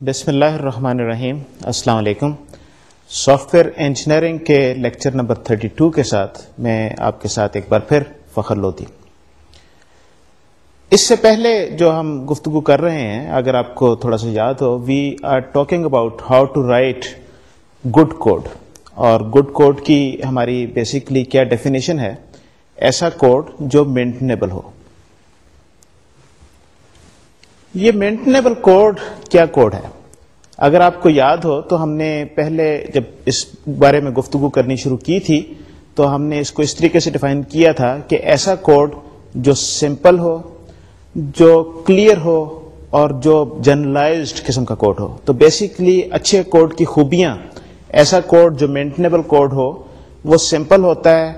بسم اللہ الرحمن الرحیم۔ السلام علیکم۔ سافٹ ویئر انجینئرنگ کے لیکچر نمبر 32 کے ساتھ میں آپ کے ساتھ ایک بار پھر فخر لوتی۔ اس سے پہلے جو ہم گفتگو کر رہے ہیں، اگر آپ کو تھوڑا سا یاد ہو we are talking about how to write good code اور گڈ کوڈ کی ہماری بیسکلی کیا ڈیفینیشن ہے؟ ایسا کوڈ جو مینٹنیبل ہو۔ یہ مینٹنیبل کوڈ کیا کوڈ ہے؟ اگر آپ کو یاد ہو تو ہم نے پہلے جب اس بارے میں گفتگو کرنی شروع کی تھی تو ہم نے اس کو اس طریقے سے ڈیفائن کیا تھا کہ ایسا کوڈ جو سمپل ہو، جو کلیئر ہو اور جو جنرلائزڈ قسم کا کوڈ ہو۔ تو بیسکلی اچھے کوڈ کی خوبیاں، ایسا کوڈ جو مینٹنیبل کوڈ ہو، وہ سمپل ہوتا ہے،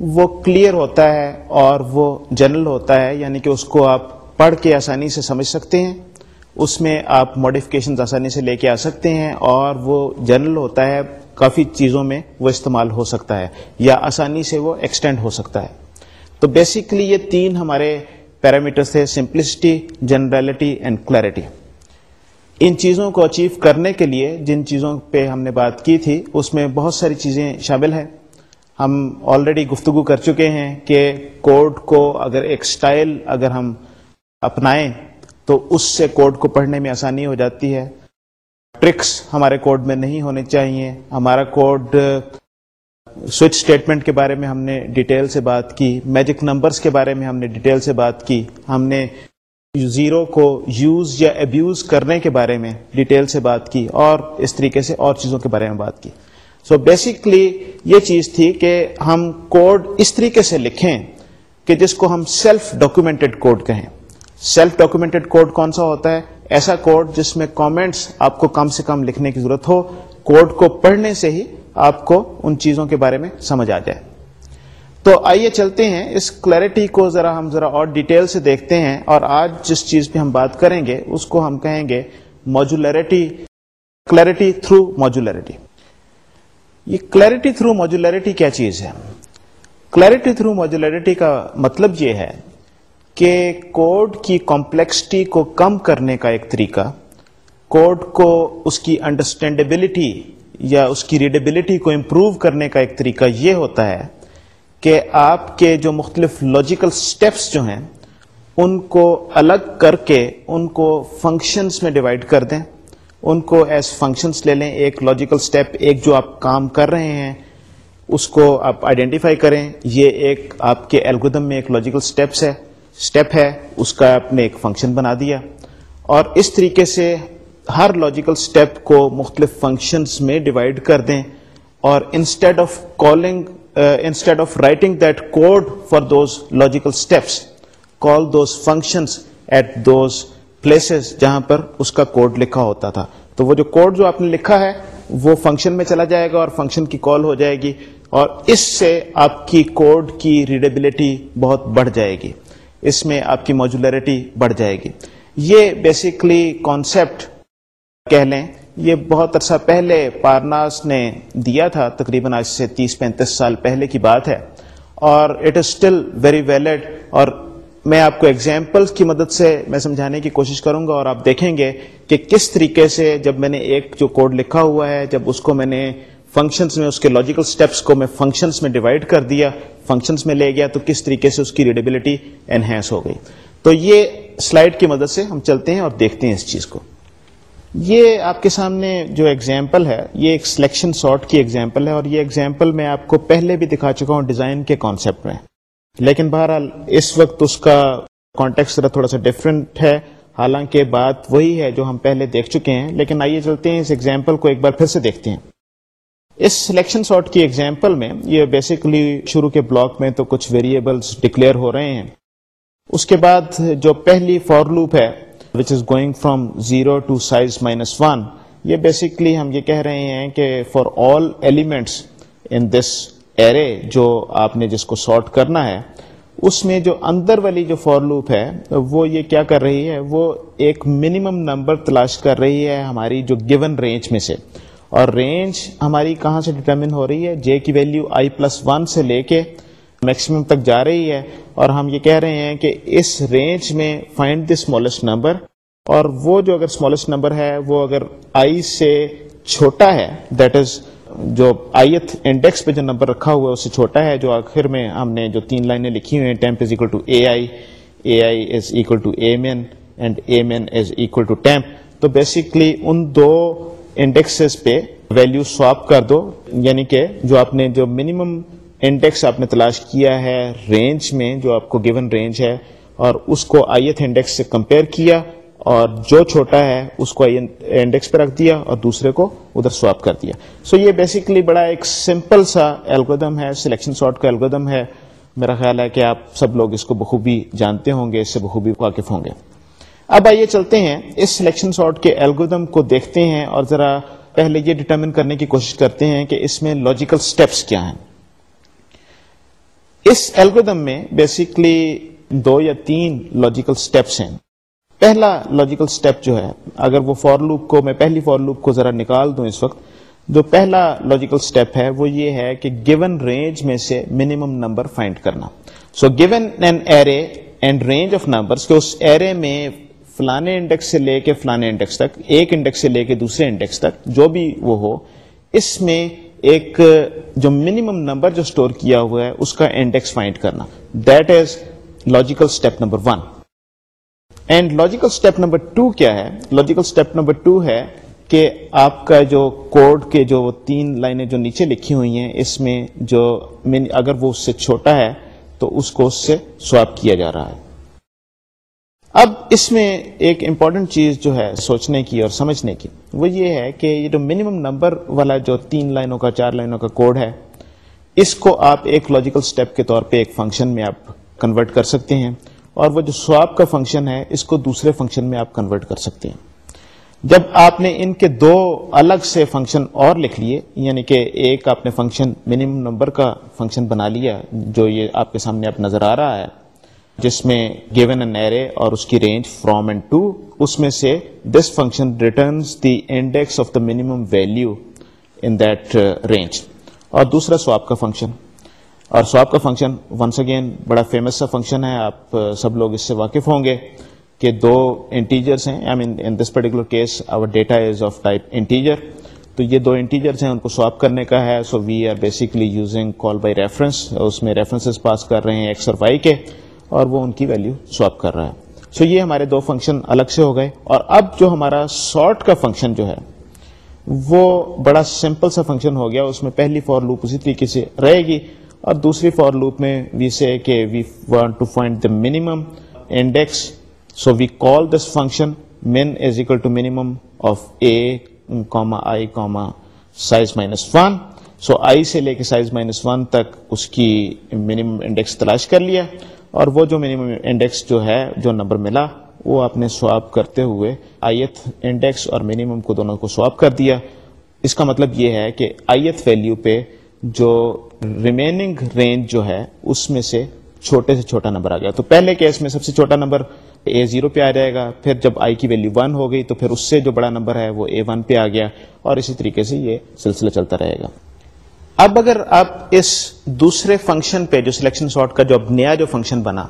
وہ کلیئر ہوتا ہے اور وہ جنرل ہوتا ہے یعنی کہ اس کو آپ پڑھ کے آسانی سے سمجھ سکتے ہیں، اس میں آپ ماڈیفکیشن آسانی سے لے کے آ سکتے ہیں اور وہ جنرل ہوتا ہے، کافی چیزوں میں وہ استعمال ہو سکتا ہے یا آسانی سے وہ ایکسٹینڈ ہو سکتا ہے۔ تو بیسکلی یہ تین ہمارے پیرامیٹرس تھے سمپلسٹی جنرلٹی اینڈ کلیرٹی ان چیزوں کو اچیو کرنے کے لیے جن چیزوں پہ ہم نے بات کی تھی، اس میں بہت ساری چیزیں شامل ہیں۔ ہم آلریڈی گفتگو کر چکے ہیں کہ کوڈ کو اگر ایک سٹائل اگر ہم اپنائیں تو اس سے کوڈ کو پڑھنے میں آسانی ہو جاتی ہے۔ ٹرکس ہمارے کوڈ میں نہیں ہونے چاہیے۔ ہمارا کوڈ سوئچ اسٹیٹمنٹ کے بارے میں ہم نے ڈیٹیل سے بات کی۔ میجک نمبرز کے بارے میں ہم نے ڈیٹیل سے بات کی۔ ہم نے زیرو کو یوز یا ابیوز کرنے کے بارے میں ڈیٹیل سے بات کی اور اس طریقے سے اور چیزوں کے بارے میں بات کی۔ سو so بیسکلی یہ چیز تھی کہ ہم کوڈ اس طریقے سے لکھیں کہ جس کو ہم سیلف ڈاکومینٹڈ کوڈ کہیں۔ سیلف ڈاکومینٹڈ کوڈ کون سا ہوتا ہے؟ ایسا کوڈ جس میں کامنٹس آپ کو کم سے کم لکھنے کی ضرورت ہو کوڈ کو پڑھنے سے ہی آپ کو ان چیزوں کے بارے میں سمجھ آ جائے۔ تو آئیے چلتے ہیں، اس کلیرٹی کو ذرا ہم ذرا اور ڈیٹیل سے دیکھتے ہیں اور آج جس چیز پہ ہم بات کریں گے، اس کو ہم کہیں گے موجولیرٹی کلیرٹی تھرو موجولیرٹی یہ کلیرٹی تھرو موجولیرٹی کیا چیز ہے؟ کلیرٹی تھرو موجولیرٹی کا مطلب یہ ہے کہ کوڈ کی کمپلیکسٹی کو کم کرنے کا ایک طریقہ، کوڈ کو اس کی انڈرسٹینڈیبلٹی یا اس کی ریڈیبلٹی کو امپروو کرنے کا ایک طریقہ یہ ہوتا ہے کہ آپ کے جو مختلف لاجیکل سٹیپس جو ہیں، ان کو الگ کر کے ان کو فنکشنز میں ڈیوائڈ کر دیں۔ ان کو ایز فنکشنز لے لیں، ایک لاجیکل سٹیپ ایک جو آپ کام کر رہے ہیں، اس کو آپ آئیڈینٹیفائی کریں۔ یہ ایک آپ کے الگودم میں ایک لاجیکل سٹیپس ہے۔ اسٹیپ ہے، اس کا آپ نے ایک فنکشن بنا دیا۔ اور اس طریقے سے ہر لاجیکل اسٹیپ کو مختلف فنکشنس میں ڈیوائڈ کر دیں۔ اور instead of calling instead of writing that code for those logical steps call those functions at those places جہاں پر اس کا کوڈ لکھا ہوتا تھا۔ تو وہ جو کوڈ جو آپ نے لکھا ہے، وہ فنکشن میں چلا جائے گا اور فنکشن کی کال ہو جائے گی۔ اور اس سے آپ کی کوڈ کی ریڈیبلٹی بہت بڑھ جائے گی۔ اس میں آپ کی موجولیرٹی بڑھ جائے گی۔ یہ بیسکلی کانسیپٹ کہہ لیں، یہ بہت عرصہ پہلے پارناس نے دیا تھا، تقریباً آج سے تیس پینتیس سال پہلے کی بات ہے۔ اور it is still very valid اور میں آپ کو ایگزامپل کی مدد سے میں سمجھانے کی کوشش کروں گا اور آپ دیکھیں گے کہ کس طریقے سے جب میں نے ایک جو کوڈ لکھا ہوا ہے، جب اس کو میں نے فنکشنس میں اس کے لاجیکل سٹیپس کو میں فنکشنس میں ڈیوائڈ کر دیا فنکشنس میں لے گیا تو کس طریقے سے اس کی ریڈیبلٹی انہینس ہو گئی؟ تو یہ سلائڈ کی مدد سے ہم چلتے ہیں اور دیکھتے ہیں اس چیز کو۔ یہ آپ کے سامنے جو ایگزامپل ہے، یہ ایک سلیکشن سارٹ کی ایگزامپل ہے اور یہ ایگزامپل میں آپ کو پہلے بھی دکھا چکا ہوں ڈیزائن کے کانسیپٹ میں۔ لیکن بہرحال اس وقت اس کا کانٹیکٹ ذرا تھوڑا سا ڈفرینٹ ہے۔ حالانکہ بات وہی ہے جو ہم پہلے دیکھ چکے ہیں۔ لیکن آئیے چلتے ہیں اس ایگزامپل کو ایک بار پھر سے دیکھتے ہیں۔ اس سلیکشن سارٹ کی ایگزامپل میں یہ بیسیکلی شروع کے بلاک میں تو کچھ ویریبلس ڈکلیئر ہو رہے ہیں۔ اس کے بعد جو پہلی فور لوپ ہے which is going from zero to size minus one یہ بیسکلی ہم یہ کہہ رہے ہیں کہ for all elements in this array جو آپ نے جس کو سارٹ کرنا ہے، اس میں جو اندر والی جو فور لوپ ہے، وہ یہ کیا کر رہی ہے؟ وہ ایک منیمم نمبر تلاش کر رہی ہے ہماری جو گیون رینج میں سے۔ اور رینج ہماری کہاں سے ڈٹرمن ہو رہی ہے؟ جے کی ویلیو آئی پلس ون سے لے کے میکسیمم تک جا رہی ہے اور ہم یہ کہہ رہے ہیں کہ اس رینج میں فائنڈ دی اسمالسٹ نمبر اور وہ جو اگر اسمالسٹ نمبر ہے، وہ اگر آئی سے چھوٹا ہے دیٹ از جو آئیت انڈیکس پہ جو نمبر رکھا ہوا ہے، اس سے چھوٹا ہے، جو آخر میں ہم نے جو تین لائنیں لکھی ہوئی ہیں temp is equal to A I A I is equal to A min and A min is equal to temp تو بیسکلی ان دو انڈیکسز پہ ویلو سواپ کر دو یعنی کہ جو آپ نے جو منیمم انڈیکس آپ نے تلاش کیا ہے رینج میں، جو آپ کو گیون رینج ہے، اور اس کو آئی ایتھ انڈیکس سے کمپیئر کیا اور جو چھوٹا ہے، اس کو انڈیکس پہ رکھ دیا اور دوسرے کو ادھر سواپ کر دیا۔ سو so یہ بیسکلی بڑا ایک سمپل سا الگودم ہے سلیکشن سارٹ کا الگودم ہے۔ میرا خیال ہے کہ آپ سب لوگ اس کو بخوبی جانتے ہوں گے، اس سے بخوبی واقف ہوں گے۔ اب آئیے چلتے ہیں اس سلیکشن سارٹ کے الگودم کو دیکھتے ہیں اور ذرا پہلے یہ ڈٹرمن کرنے کی کوشش کرتے ہیں کہ اس میں لاجیکل سٹیپس کیا ہیں۔ اس الگودم میں بیسکلی دو یا تین لاجیکل سٹیپس ہیں۔ پہلا لاجیکل سٹیپ جو ہے، اگر وہ فور لوپ کو، میں پہلی فور لوپ کو ذرا نکال دوں اس وقت، جو پہلا لاجیکل سٹیپ ہے، وہ یہ ہے کہ گیون رینج میں سے منیمم نمبر فائنڈ کرنا۔ So given an array and range of number us array میں فلانے انڈیکس سے لے کے فلانے انڈیکس تک، ایک انڈیکس سے لے کے دوسرے انڈیکس تک، جو بھی وہ ہو، اس میں ایک جو منیمم نمبر جو اسٹور کیا ہوا ہے، اس کا انڈیکس فائنڈ کرنا۔ That is logical step number one and logical step number two کیا ہے؟ لاجیکل اسٹیپ نمبر ٹو ہے کہ آپ کا جو کوڈ کے جو تین لائنیں جو نیچے لکھی ہوئی ہیں، اس میں جو اگر وہ اس سے چھوٹا ہے، تو اس کو اس سے سواپ کیا جا رہا ہے۔ اس میں ایک امپورٹنٹ چیز جو ہے سوچنے کی اور سمجھنے کی، وہ یہ ہے کہ یہ جو منیمم نمبر والا جو تین لائنوں کا، چار لائنوں کا کوڈ ہے، اس کو آپ ایک لاجیکل سٹیپ کے طور پہ ایک فنکشن میں آپ کنورٹ کر سکتے ہیں اور وہ جو سواپ کا فنکشن ہے، اس کو دوسرے فنکشن میں آپ کنورٹ کر سکتے ہیں۔ جب آپ نے ان کے دو الگ سے فنکشن اور لکھ لیے یعنی کہ ایک آپ نے فنکشن منیمم نمبر کا فنکشن بنا لیا، جو یہ آپ کے سامنے آپ نظر آ رہا ہے جس میں گیون این ایرے اور اس کی رینج فرام اینڈ ٹو اس میں سے this function returns the index of the minimum value in that range اور دوسرا سواپ کا فنکشن اور سواپ کا فنکشن ونس اگین بڑا فیمس سا فنکشن ہے، آپ uh, سب لوگ اس سے واقف ہوں گے کہ دو انٹیجرس ہیں۔ I mean in this particular case our data is of type integer تو یہ دو انٹیجرس ہیں، ان کو سواپ کرنے کا ہے۔ So we are basically using call by reference اس میں ریفرنس پاس کر رہے ہیں ایکس اور وائی کے۔ اور وہ ان کی ویلو سواپ کر رہا ہے۔ سو so یہ ہمارے دو فنکشن الگ سے ہو گئے۔ اور اب جو ہمارا سارٹ کا فنکشن جو ہے، وہ بڑا سمپل سا فنکشن ہو گیا۔ اس میں پہلی فور لوپ اسی طریقے سے رہے گی۔ اور دوسری فور لوپ میں وی سے کہ we want to find the minimum index so we call this function min is equal to minimum of A comma I comma size minus one so I سے لے کے سائز مائنس ون تک اس کی minimum index تلاش کر لیا۔ اور وہ جو منیمم انڈیکس جو ہے، جو نمبر ملا، وہ آپ نے سواپ کرتے ہوئے آئیت انڈیکس اور منیمم کو دونوں کو سواپ کر دیا۔ اس کا مطلب یہ ہے کہ آئیت ویلیو پہ جو ریمیننگ رینج جو ہے، اس میں سے چھوٹے سے چھوٹا نمبر آ گیا۔ تو پہلے کیس میں سب سے چھوٹا نمبر اے زیرو پہ آ جائے گا۔ پھر جب آئی کی ویلیو ون ہو گئی، تو پھر اس سے جو بڑا نمبر ہے، وہ اے ون پہ آ گیا۔ اور اسی طریقے سے یہ سلسلہ چلتا رہے گا۔ اب اگر آپ اس دوسرے فنکشن پہ جو سلیکشن سارٹ کا جو اب نیا جو فنکشن بنا،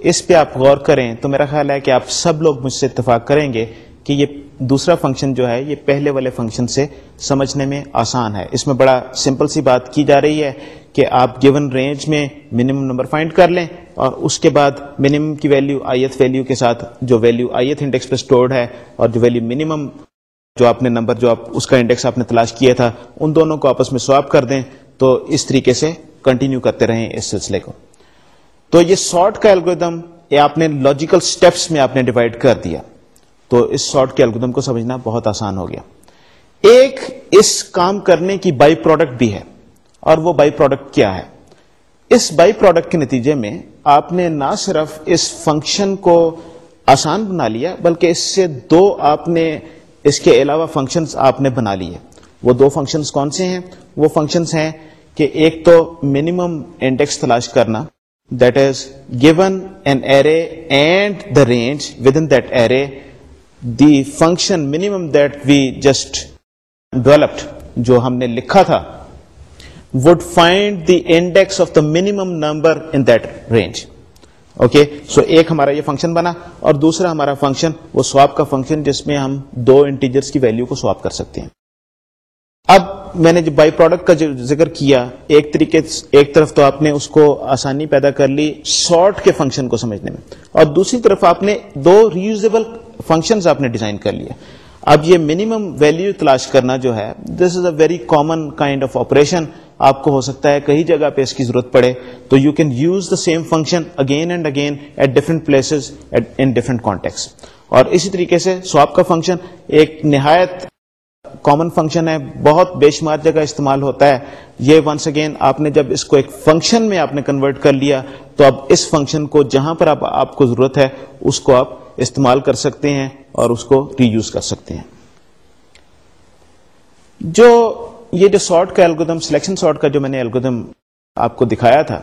اس پہ آپ غور کریں تو میرا خیال ہے کہ آپ سب لوگ مجھ سے اتفاق کریں گے کہ یہ دوسرا فنکشن جو ہے، یہ پہلے والے فنکشن سے سمجھنے میں آسان ہے۔ اس میں بڑا سمپل سی بات کی جا رہی ہے کہ آپ گیون رینج میں منیمم نمبر فائنڈ کر لیں اور اس کے بعد منیمم کی ویلو آئی ایتھ ویلو کے ساتھ جو ویلو آئی ایتھ انڈیکس پہ اسٹورڈ ہے اور جو ویلو منیمم جو آپ نے نمبر، جو آپ، اس کا انڈیکس آپ نے تلاش کیا تھا، ان دونوں کو آپس میں سواپ کر دیں، تو اس طریقے سے کنٹینیو کرتے رہیں اس سلسلے کو۔ تو یہ سارٹ کا الگوریدم یہ آپ نے لاجیکل سٹیپس میں آپ نے ڈیوائڈ کر دیا۔ تو اس سارٹ کے الگوریدم کو سمجھنا بہت آسان ہو گیا۔ ایک اس کام کرنے کی بائی پروڈکٹ بھی ہے، اور وہ بائی پروڈکٹ کیا ہے؟ اس بائی پروڈکٹ کے نتیجے میں آپ نے نہ صرف اس فنکشن کو آسان بنا لیا، بلکہ اس سے دو آپ نے اس کے علاوہ فنکشنز آپ نے بنا لیے۔ وہ دو فنکشنز کون سے ہیں؟ وہ فنکشنز ہیں کہ ایک تو منیمم انڈیکس تلاش کرنا that is given an array and the range with in that array the function minimum that we just developed جو ہم نے لکھا تھا would find the index of the minimum number in that range okay so ایک ہمارا یہ function بنا اور دوسرا ہمارا فنکشن وہ سواپ کا فنکشن جس میں ہم دو انٹیجرس کی ویلو کو سواپ کر سکتے ہیں۔ اب میں نے جو بائی پروڈکٹ کا جو ذکر کیا، ایک طریقے ایک طرف تو آپ نے اس کو آسانی پیدا کر لی سارٹ کے فنکشن کو سمجھنے میں، اور دوسری طرف آپ نے دو ریوزبل فنکشن آپ نے ڈیزائن کر لیا اب یہ منیمم ویلو تلاش کرنا جو ہے this is a very common kind of operation آپ کو ہو سکتا ہے کئی جگہ پہ اس کی ضرورت پڑے، تو you can use the same function again and again at different places in different contexts اور اسی طریقے سے سواپ کا فنکشن ایک نہایت کامن فنکشن ہے، بہت بے شمار جگہ استعمال ہوتا ہے۔ یہ ونس اگین آپ نے جب اس کو ایک فنکشن میں آپ نے کنورٹ کر لیا، تو اب اس فنکشن کو جہاں پر آپ آپ کو ضرورت ہے، اس کو آپ استعمال کر سکتے ہیں اور اس کو ری یوز کر سکتے ہیں۔ جو یہ جو سارٹ کا الگودم سلیکشن سارٹ کا جو میں نے الگودم آپ کو دکھایا تھا،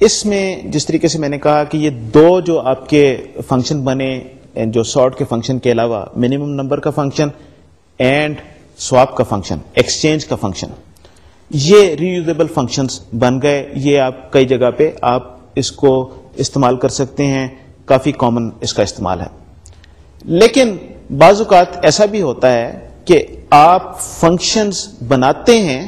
اس میں جس طریقے سے میں نے کہا کہ یہ دو جو آپ کے فنکشن بنے جو سارٹ کے فنکشن کے علاوہ منیمم نمبر کا فنکشن اینڈ سواپ کا فنکشن ایکسچینج کا فنکشن یہ ری یوزیبل فنکشن بن گئے۔ یہ آپ کئی جگہ پہ آپ اس کو استعمال کر سکتے ہیں۔ کافی کامن اس کا استعمال ہے۔ لیکن بعض اوقات ایسا بھی ہوتا ہے کہ آپ فنکشنز بناتے ہیں،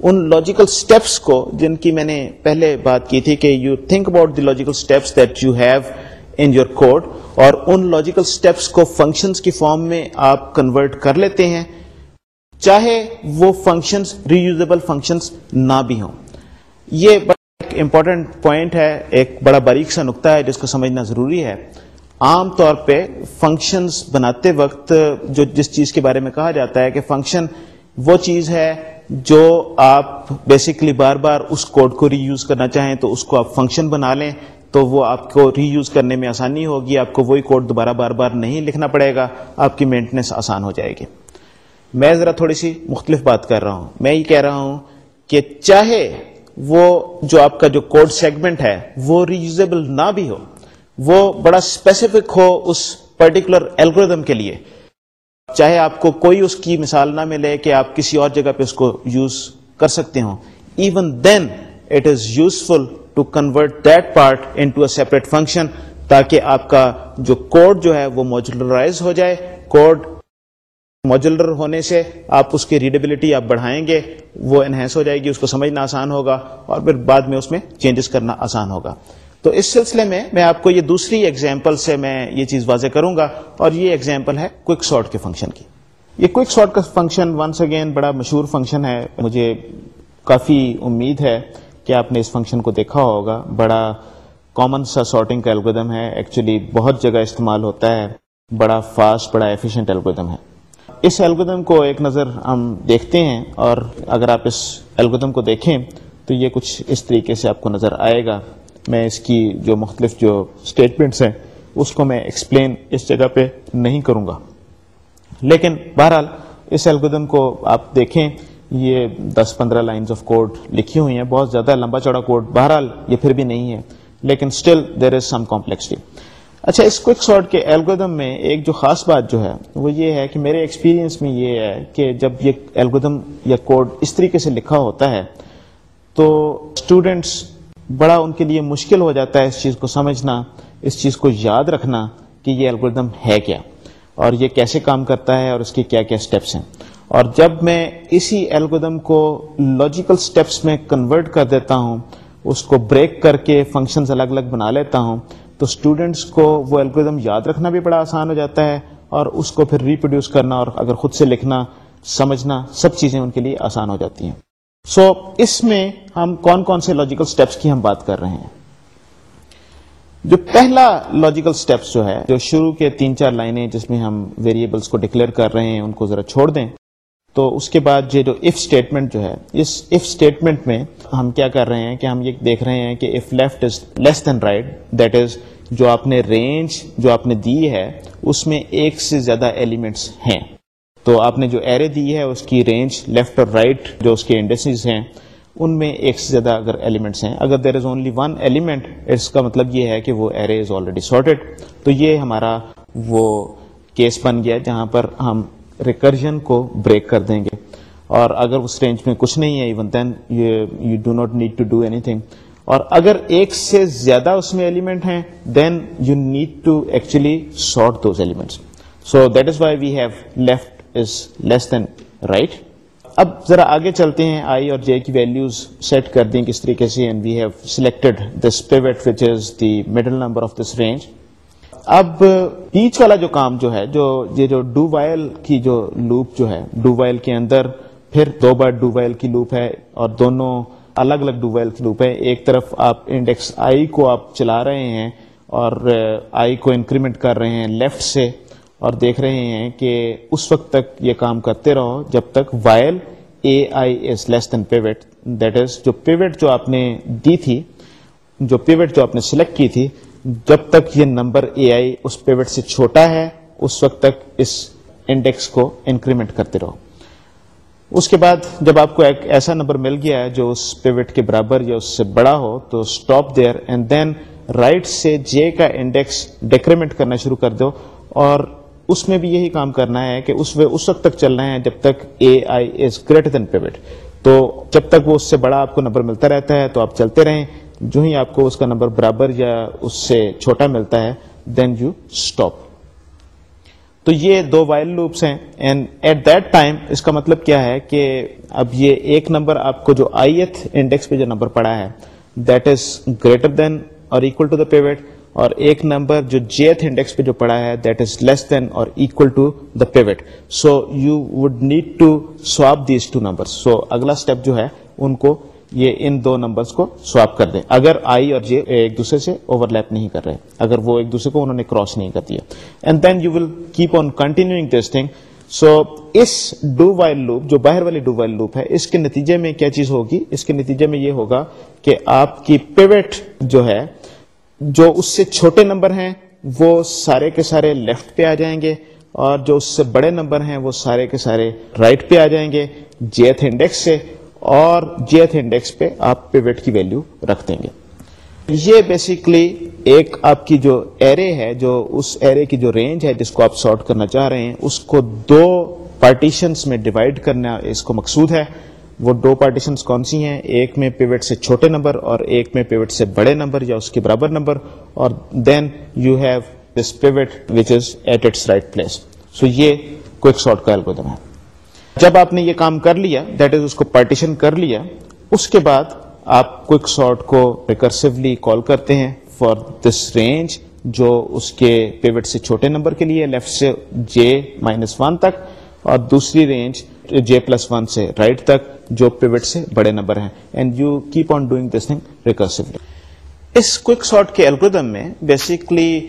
ان لاجیکل اسٹیپس کو، جن کی میں نے پہلے بات کی تھی کہ you think about the logical steps that you have in your code اور ان لاجیکل اسٹیپس کو فنکشنز کی فارم میں آپ کنورٹ کر لیتے ہیں، چاہے وہ فنکشنز ری یوزیبل فنکشنز نہ بھی ہوں۔ یہ بڑا ایک امپورٹنٹ پوائنٹ ہے، ایک بڑا باریک سا نقطہ ہے جس کو سمجھنا ضروری ہے۔ عام طور پہ فنکشنز بناتے وقت جو جس چیز کے بارے میں کہا جاتا ہے کہ فنکشن وہ چیز ہے جو آپ بیسکلی بار بار اس کوڈ کو ری یوز کرنا چاہیں تو اس کو آپ فنکشن بنا لیں تو وہ آپ کو ری یوز کرنے میں آسانی ہوگی، آپ کو وہی کوڈ دوبارہ بار بار نہیں لکھنا پڑے گا، آپ کی مینٹنس آسان ہو جائے گی۔ میں ذرا تھوڑی سی مختلف بات کر رہا ہوں۔ میں یہ کہہ رہا ہوں کہ چاہے وہ جو آپ کا جو کوڈ سیگمنٹ ہے وہ ریوزیبل نہ بھی ہو وہ بڑا اسپیسیفک ہو اس پرٹیکولر ایلگوریدم کے لیے۔ چاہے آپ کو کوئی اس کی مثال نہ ملے کہ آپ کسی اور جگہ پہ اس کو یوز کر سکتے ہوں۔ Even then it is useful to convert that part into a separate function تاکہ آپ کا جو کوڈ جو ہے وہ موجولرائز ہو جائے۔ کوڈ موجولر ہونے سے آپ اس کی ریڈیبلٹی آپ بڑھائیں گے، وہ انہینس ہو جائے گی، اس کو سمجھنا آسان ہوگا اور پھر بعد میں اس میں چینجز کرنا آسان ہوگا۔ تو اس سلسلے میں میں آپ کو یہ دوسری ایگزامپل سے میں یہ چیز واضح کروں گا اور یہ ایگزامپل ہے کوئک سارٹ کے فنکشن کی۔ یہ کوئک سارٹ کا فنکشن ونس اگین بڑا مشہور فنکشن ہے۔ مجھے کافی امید ہے کہ آپ نے اس فنکشن کو دیکھا ہوگا۔ بڑا کامن سا سارٹنگ کا الگودم ہے۔ ایکچولی بہت جگہ استعمال ہوتا ہے۔ بڑا فاسٹ بڑا ایفیشینٹ الگودم ہے۔ اس الگودم کو ایک نظر ہم دیکھتے ہیں اور اگر آپ اس الگودم کو دیکھیں تو یہ کچھ اس طریقے سے آپ کو نظر آئے گا۔ میں اس کی جو مختلف جو اسٹیٹمنٹس ہیں، اس کو میں ایکسپلین اس جگہ پہ نہیں کروں گا۔ لیکن بہرحال، اس الگودم کو آپ دیکھیں، یہ دس پندرہ لائنز آف کوڈ لکھی ہوئی ہیں، بہت زیادہ لمبا چوڑا کوڈ بہرحال یہ پھر بھی نہیں ہے۔ لیکن still there is some complexity اچھا اس کوئک شارٹ کے الگودم میں ایک جو خاص بات جو ہے، وہ یہ ہے کہ میرے ایکسپیرینس میں یہ ہے کہ جب یہ الگودم یا کوڈ اس طریقے سے لکھا ہوتا ہے، تو اسٹوڈینٹس بڑا ان کے لیے مشکل ہو جاتا ہے اس چیز کو سمجھنا، اس چیز کو یاد رکھنا کہ یہ الگوریدم ہے کیا، اور یہ کیسے کام کرتا ہے اور اس کے کیا کیا سٹیپس ہیں۔ اور جب میں اسی الگوریدم کو لاجیکل سٹیپس میں کنورٹ کر دیتا ہوں، اس کو بریک کر کے فنکشنز الگ الگ بنا لیتا ہوں، تو اسٹوڈینٹس کو وہ الگوریدم یاد رکھنا بھی بڑا آسان ہو جاتا ہے اور اس کو پھر ریپروڈیوس کرنا اور اگر خود سے لکھنا، سمجھنا، سب چیزیں ان کے لیے آسان ہو جاتی ہیں۔ سو so, اس میں ہم کون کون سے لاجیکل سٹیپس کی ہم بات کر رہے ہیں؟ جو پہلا لاجیکل سٹیپس جو ہے جو شروع کے تین چار لائنیں جس میں ہم ویریبلس کو ڈکلیئر کر رہے ہیں ان کو ذرا چھوڑ دیں۔ تو اس کے بعد یہ جو اف اسٹیٹمنٹ جو ہے اس اف اسٹیٹمنٹ میں ہم کیا کر رہے ہیں کہ ہم یہ دیکھ رہے ہیں کہ if left is less than right that is جو آپ نے رینج جو آپ نے دی ہے اس میں ایک سے زیادہ ایلیمنٹس ہیں۔ تو آپ نے جو ایرے دی ہے، اس کی رینج لیفٹ اور رائٹ جو اس کے انڈیسز ہیں، ان میں ایک سے زیادہ اگر ایلیمنٹس ہیں۔ اگر there is only one element اس کا مطلب یہ ہے کہ وہ ایرے از آلریڈی سارٹیڈ تو یہ ہمارا وہ کیس بن گیا جہاں پر ہم ریکرجن کو بریک کر دیں گے۔ اور اگر اس رینج میں کچھ نہیں ہے even then you do not need to do anything اور اگر ایک سے زیادہ اس میں ایلیمنٹ ہیں then you need to actually sort those elements so that is why we have left is less than right اب ذرا آگے چلتے ہیں آئی اور جے کی ویلوز سیٹ کر دیں کس طریقے سے and we have selected this pivot which is the middle number of this range اب بیچ والا جو کام جو ہے، جو یہ جو ڈو وائل کی جو لوپ جو ہے ڈو وائل کے اندر پھر دو بار ڈو وائل کی لوپ ہے اور دونوں الگ الگ ڈو وائل کی لوپ ہے۔ ایک طرف آپ انڈیکس آئی کو آپ چلا رہے ہیں اور آئی کو انکریمنٹ کر رہے ہیں لیفٹ سے۔ اور دیکھ رہے ہیں کہ اس وقت تک یہ کام کرتے رہو جب تک while A I is less than pivot that is جو پیوٹ جو آپ نے دی تھی، جو پیوٹ جو آپ نے سلیکٹ کی تھی، جب تک یہ نمبر اے آئی اس پیوٹ سے چھوٹا ہے، اس وقت تک اس انڈیکس کو انکریمنٹ کرتے رہو. اس کے بعد جب آپ کو ایک ایسا نمبر مل گیا ہے جو اس پیوٹ کے برابر یا اس سے بڑا ہو، تو stop there and then right سے جے کا انڈیکس ڈیکریمنٹ کرنا شروع کر دو اور اس میں بھی یہی کام کرنا ہے کہ اس اس وقت تک چلنا ہے جب تک اے I is greater than pivot تو جب تک وہ اس سے بڑا آپ کو نمبر ملتا رہتا ہے تو آپ چلتے رہیں، جو ہی آپ کو اس کا نمبر برابر یا اس سے چھوٹا ملتا ہے دین یو اسٹاپ تو یہ دو وائل لوپس ہیں اینڈ ایٹ دیٹ ٹائم اس کا مطلب کیا ہے کہ اب یہ ایک نمبر آپ کو جو آئی ایتھ انڈیکس پہ جو نمبر پڑا ہے دیٹ از گریٹر دین اور اکول ٹو دا پیوٹ اور ایک نمبر جو جیتھ انڈیکس پہ جو پڑا ہے that is less than or equal to the pivot so you would need to swap these two number so اگلا اسٹیپ جو ہے، ان کو یہ ان دو نمبرز کو سواپ کر دیں۔ اگر آئی اور جے ایک دوسرے سے اوور لیپ نہیں کر رہے، اگر وہ ایک دوسرے کو انہوں نے کراس نہیں کر دیا۔ And then you will keep on continuing this thing so us do while loop جو باہر والی ڈو وائل لوپ ہے، اس کے نتیجے میں کیا چیز ہوگی؟ اس کے نتیجے میں یہ ہوگا کہ آپ کی پیوٹ جو ہے جو اس سے چھوٹے نمبر ہیں، وہ سارے کے سارے لیفٹ پہ آ جائیں گے، اور جو اس سے بڑے نمبر ہیں، وہ سارے کے سارے رائٹ پہ آ جائیں گے جیتھ انڈیکس سے، اور جیتھ انڈیکس پہ آپ پیوٹ کی ویلو رکھ دیں گے۔ یہ بیسیکلی ایک آپ کی جو ایرے ہے، جو اس ایرے کی جو رینج ہے، جس کو آپ سارٹ کرنا چاہ رہے ہیں، اس کو دو پارٹیشنس میں ڈیوائڈ کرنا اس کو مقصود ہے۔ وہ دو پارٹیشنس کون سی ہیں؟ ایک میں پیوٹ سے چھوٹے نمبر اور ایک میں پیوٹ سے بڑے نمبر یا اس کے برابر نمبر اور then you have this pivot which is at its right place so یہ کوئک شارٹ کا الگودم ہے. جب آپ نے یہ کام کر لیا دیٹ از اس کو پارٹیشن کر لیا، اس کے بعد آپ کوئک شارٹ کو ریکرسولی کال کرتے ہیں فار دس رینج جو اس کے پیوٹ سے چھوٹے نمبر کے لیے لیفٹ سے جے مائنس ون تک اور دوسری رینج جے پلس ون سے رائٹ right تک جو پیوٹ سے بڑے نمبر ہیں and you keep on doing this thing recursively us quick sort کے الگودم میں بیسکلی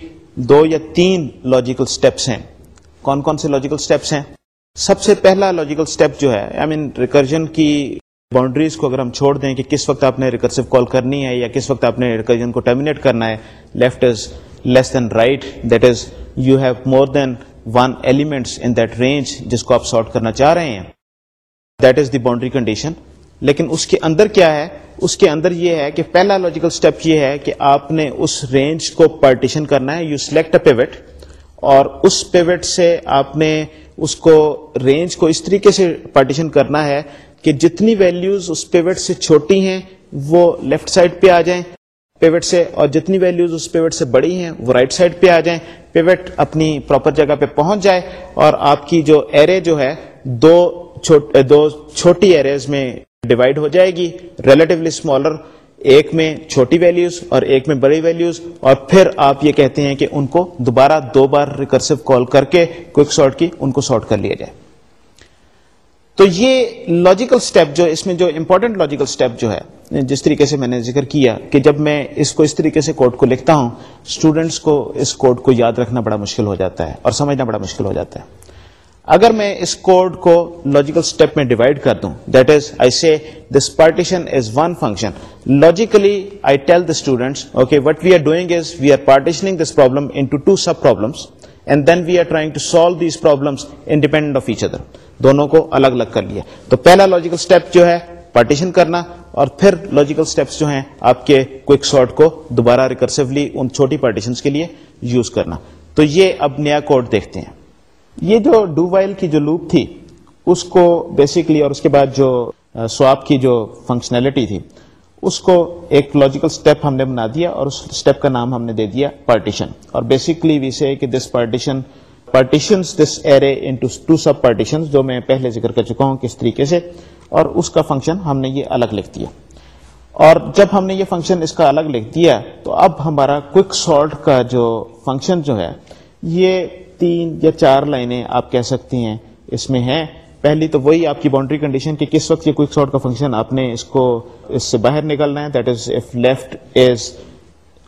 دو یا تین لاجیکل اسٹیپس ہیں کون کون سے لاجیکل اسٹیپس ہیں سب سے پہلا لاجیکل اسٹیپ جو ہے آئی مین ریکرجن کی باؤنڈریز کو اگر ہم چھوڑ دیں کہ کس وقت آپ نے ریکرسو کال کرنی ہے یا کس وقت آپ نے ریکرجن کو ٹرمینیٹ کرنا ہے left is less than right that is you have more than one elements in that range جس کو آپ سارٹ کرنا چاہ رہے ہیں۔ That is the boundary condition لیکن اس کے اندر کیا ہے؟ اس کے اندر یہ ہے کہ پہلا لاجیکل اسٹیپ یہ ہے کہ آپ نے اس رینج کو پارٹیشن کرنا ہے۔ یو سلیکٹ اے پیوٹ اور اس پیوٹ سے آپ نے اس کو رینج کو اس طریقے سے پارٹیشن کرنا ہے کہ جتنی ویلیوز اس پیوٹ سے چھوٹی ہیں وہ لیفٹ سائڈ پہ آ جائیں۔ پیوٹ سے اور جتنی ویلیوز اس پیوٹ سے بڑی ہیں، وہ رائٹ سائڈ پہ آ جائیں۔ پیوٹ اپنی پراپر جگہ پہ پہنچ جائے اور آپ کی جو ایرے جو ہے، دو دو چھوٹی ایریز میں ڈیوائڈ ہو جائے گی۔ ریلیٹولی اسمالر ایک میں چھوٹی ویلیوز اور ایک میں بڑی ویلیوز اور پھر آپ یہ کہتے ہیں کہ ان کو دوبارہ دو بار ریکرسو کال کر کے کوئک سارٹ کی ان کو سارٹ کر لیا جائے۔ تو یہ لاجیکل سٹیپ جو، اس میں جو امپورٹنٹ لاجیکل سٹیپ جو ہے جس طریقے سے میں نے ذکر کیا کہ جب میں اس کو اس طریقے سے کوڈ کو لکھتا ہوں اسٹوڈینٹس کو اس کوڈ کو یاد رکھنا بڑا مشکل ہو جاتا ہے اور سمجھنا بڑا مشکل ہو جاتا ہے۔ اگر میں اس کوڈ کو لاجیکل اسٹیپ میں ڈیوائڈ کر دوں that is I see this partition is one function logically I tell the students okay what we are doing is we are partitioning this problem into sub problems and then we are trying to solve these problems independent of each other دونوں کو الگ الگ کر لیا۔ تو پہلا logical step جو ہے پارٹیشن کرنا اور پھر لاجیکل اسٹیپس جو ہیں آپ کے کوئک شارٹ کو دوبارہ ریکرسولی ان چھوٹی پارٹیشن کے لیے یوز کرنا۔ تو یہ اب نیا کوڈ دیکھتے ہیں۔ یہ جو ڈو وائل کی جو لوپ تھی، اس کو بیسکلی اور اس کے بعد جو سواپ کی جو فنکشنلٹی تھی، اس کو ایک لاجیکل اسٹیپ ہم نے بنا دیا اور اس اسٹیپ کا نام ہم نے دے دیا پارٹیشن اور بیسکلی وی سے کہ this partition partition this array into two sub partition جو میں پہلے ذکر کر چکا ہوں کس طریقے سے اور اس کا فنکشن ہم نے یہ الگ لکھ دیا۔ اور جب ہم نے یہ فنکشن اس کا الگ لکھ دیا، تو اب ہمارا کوک سالٹ کا جو فنکشن جو ہے، یہ تین یا چار لائنیں آپ کہہ سکتی ہیں۔ اس میں ہیں۔ پہلی تو وہی آپ کی باؤنڈری کنڈیشن کہ کس وقت یہ کوئک سارٹ کا فنکشن آپ نے اس کو اس سے باہر نکلنا ہے that is if left is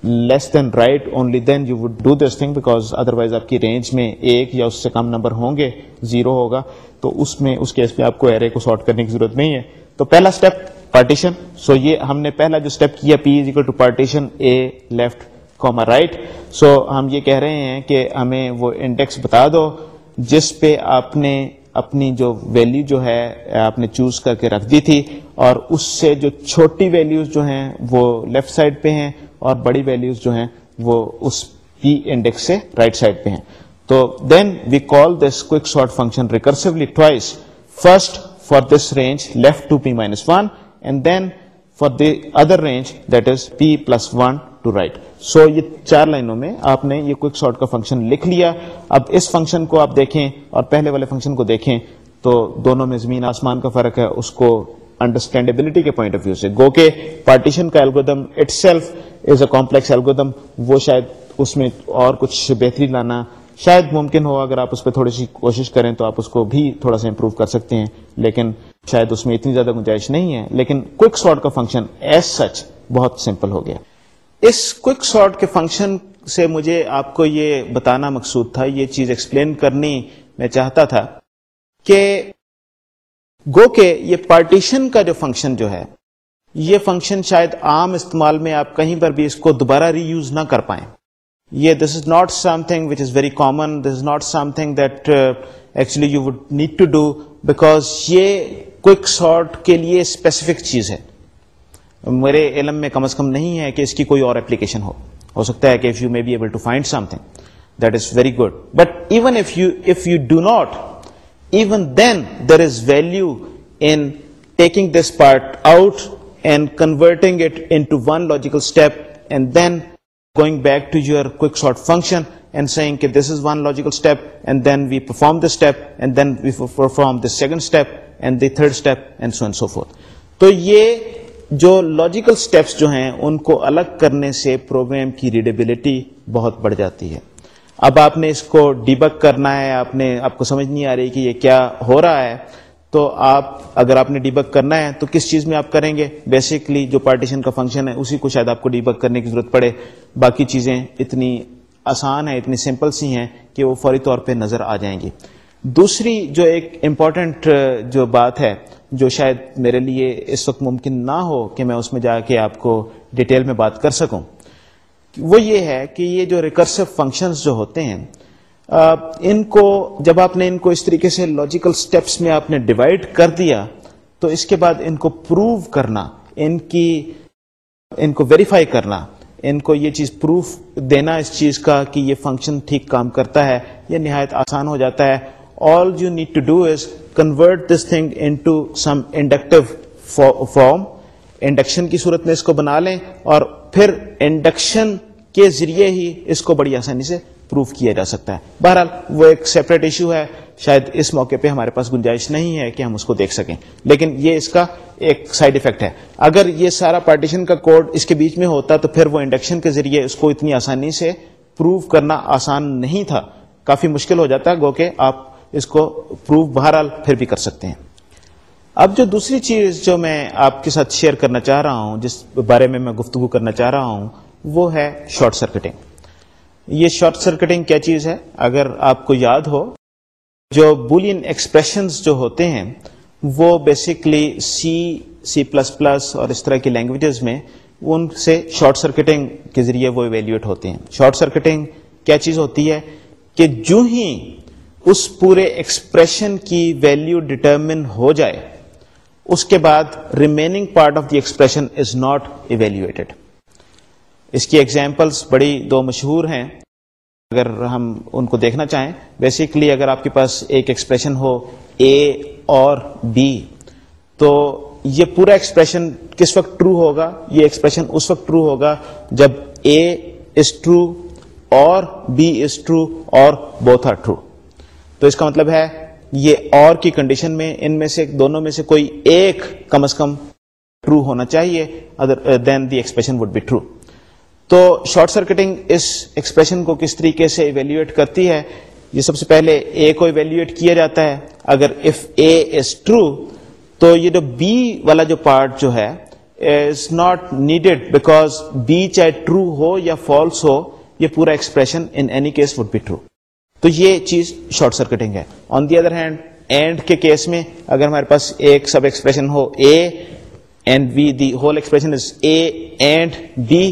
less than right only then you would do this thing because other آپ کی رینج میں ایک یا اس سے کم نمبر ہوں گے زیرو ہوگا تو اس میں اس کیس میں آپ کو ایرے کو سارٹ کرنے کی ضرورت نہیں ہے تو پہلا اسٹیپ پارٹیشن سو یہ ہم نے پہلا جو اسٹیپ کیا P is equal to partition A left comma right so ہم یہ کہہ رہے ہیں کہ ہمیں وہ انڈیکس بتا دو جس پہ آپ نے اپنی جو ویلیو جو ہے آپ نے چوز کر کے رکھ دی تھی اور اس سے جو چھوٹی ویلیوز جو ہیں وہ لیفٹ سائڈ پہ ہیں اور بڑی ویلیوز جو ہیں وہ اس e پی انڈیکس سے رائٹ سائڈ پہ ہیں۔ تو then we call this quick sort function recursively twice first for this range left to P minus one and then for the other range that is P plus one to right so یہ چار لائنوں میں آپ نے یہ quick sort کا function لکھ لیا۔ اب اس فنکشن کو آپ دیکھیں اور پہلے والے فنکشن کو دیکھیں، تو دونوں میں زمین آسمان کا فرق ہے، اس کو انڈرسٹینڈیبلٹی کے پوائنٹ آف ویو سے۔ گو کے پارٹیشن کا algorithm itself is a complex algorithm وہ شاید اس میں اور کچھ بہتری لانا شاید ممکن ہو، اگر آپ اس پہ تھوڑی سی کوشش کریں تو آپ اس کو بھی تھوڑا سا امپروو کر سکتے ہیں، لیکن شاید اس میں اتنی زیادہ گنجائش نہیں ہے۔ لیکن کوئک شارٹ کا فنکشن ایز سچ بہت سمپل ہو گیا۔ اس کوک سارٹ کے فنکشن سے مجھے آپ کو یہ بتانا مقصود تھا، یہ چیز ایکسپلین کرنی میں چاہتا تھا کہ گو کے یہ پارٹیشن کا جو فنکشن جو ہے یہ فنکشن شاید عام استعمال میں آپ کہیں پر بھی اس کو دوبارہ ری یوز نہ کر پائیں۔ یہ this is not something which is very common this is not something that actually you would need to do because یہ کوک سارٹ کے لیے اسپیسیفک چیز ہے۔ میرے علم میں کم از کم نہیں ہے کہ اس کی کوئی اور اپلیکیشن ہو۔ ہو سکتا ہے کہ if you may be able to find something that is very good but even if you if you do not even then there is value in taking this part out and converting it into one logical step and then going back to your quick sort function and seeing کہ this is one logical step and then we perform this step and then we perform this second step and the third step and so and so forth تو یہ جو logical steps جو ہیں، ان کو الگ کرنے سے پروگرام کی ریڈیبلٹی بہت بڑھ جاتی ہے۔ اب آپ نے اس کو ڈیبک کرنا ہے، آپ نے، آپ کو سمجھ نہیں آ رہی کہ یہ کیا ہو رہا ہے۔ تو آپ اگر آپ نے ڈیبک کرنا ہے تو کس چیز میں آپ کریں گے؟ بیسکلی جو پارٹیشن کا فنکشن ہے، اسی کو شاید آپ کو ڈیبک کرنے کی ضرورت پڑے۔ باقی چیزیں اتنی آسان ہیں، اتنی سمپل سی ہیں کہ وہ فوری طور پہ نظر آ جائیں گی۔ دوسری جو ایک امپورٹنٹ جو بات ہے، جو شاید میرے لیے اس وقت ممکن نہ ہو کہ میں اس میں جا کے آپ کو ڈیٹیل میں بات کر سکوں، وہ یہ ہے کہ یہ جو ریکرسو فنکشنز جو ہوتے ہیں ان کو جب آپ نے ان کو اس طریقے سے لاجیکل سٹیپس میں آپ نے ڈیوائڈ کر دیا، تو اس کے بعد ان کو پروو کرنا، ان کی، ان کو ویریفائی کرنا، ان کو یہ چیز پروف دینا اس چیز کا کہ یہ فنکشن ٹھیک کام کرتا ہے، یہ نہایت آسان ہو جاتا ہے۔ All you need to do is convert this thing into some inductive form induction کی صورت میں اس کو بنا لیں اور پھر انڈکشن کے ذریعے ہی اس کو بڑی آسانی سے پروف کیا جا سکتا ہے۔ بہرحال وہ ایک سیپریٹ ایشو ہے۔ شاید اس موقع پہ ہمارے پاس گنجائش نہیں ہے کہ ہم اس کو دیکھ سکیں۔ لیکن یہ اس کا ایک سائڈ افیکٹ ہے۔ اگر یہ سارا پارٹیشن کا کوڈ اس کے بیچ میں ہوتا تو پھر وہ انڈکشن کے ذریعے اس کو اتنی آسانی سے پروف کرنا آسان نہیں تھا۔ کافی مشکل ہو جاتا، گو کہ آپ اس کو پروف بہرحال پھر بھی کر سکتے ہیں۔ اب جو دوسری چیز جو میں آپ کے ساتھ شیئر کرنا چاہ رہا ہوں، جس بارے میں میں گفتگو کرنا چاہ رہا ہوں، وہ ہے شارٹ سرکٹنگ یہ شارٹ سرکٹنگ کیا چیز ہے؟ اگر آپ کو یاد ہو، جو بولین ایکسپریشنز جو ہوتے ہیں، وہ basically C C plus plus اور اس طرح کی لینگویجز میں ان سے شارٹ سرکٹنگ کے ذریعے وہ ایویلویٹ ہوتے ہیں۔ شارٹ سرکٹنگ کیا چیز ہوتی ہے؟ کہ جو ہی اس پورے ایکسپریشن کی ویلو ڈٹرمن ہو جائے، اس کے بعد remaining part of the expression is not evaluated اس کی ایگزامپلس بڑی دو مشہور ہیں۔ اگر ہم ان کو دیکھنا چاہیں بیسکلی اگر آپ کے پاس ایک ایکسپریشن ہو اے اور بی تو یہ پورا ایکسپریشن کس وقت ٹرو ہوگا؟ یہ ایکسپریشن اس وقت ٹرو ہوگا جب اے از ٹرو اور بی از ٹرو اور بوتھ آر ٹرو تو اس کا مطلب ہے یہ اور کی کنڈیشن میں، ان میں سے، دونوں میں سے کوئی ایک کم از کم ٹرو ہونا چاہیے other then the expression would be true تو شارٹ سرکٹنگ اس ایکسپریشن کو کس طریقے سے ایویلویٹ کرتی ہے؟ یہ سب سے پہلے اے کو ایویلویٹ کیا جاتا ہے۔ اگر اف اے از ٹرو تو یہ جو بی والا جو پارٹ جو ہے is not needed because B چاہے ٹرو ہو یا فالس ہو، یہ پورا expression in any case would be true تو یہ چیز شارٹ سرکٹنگ ہے۔ On the other hand and کے کیس میں اگر ہمارے پاس ایک sub expression who A and B the whole expression is A and B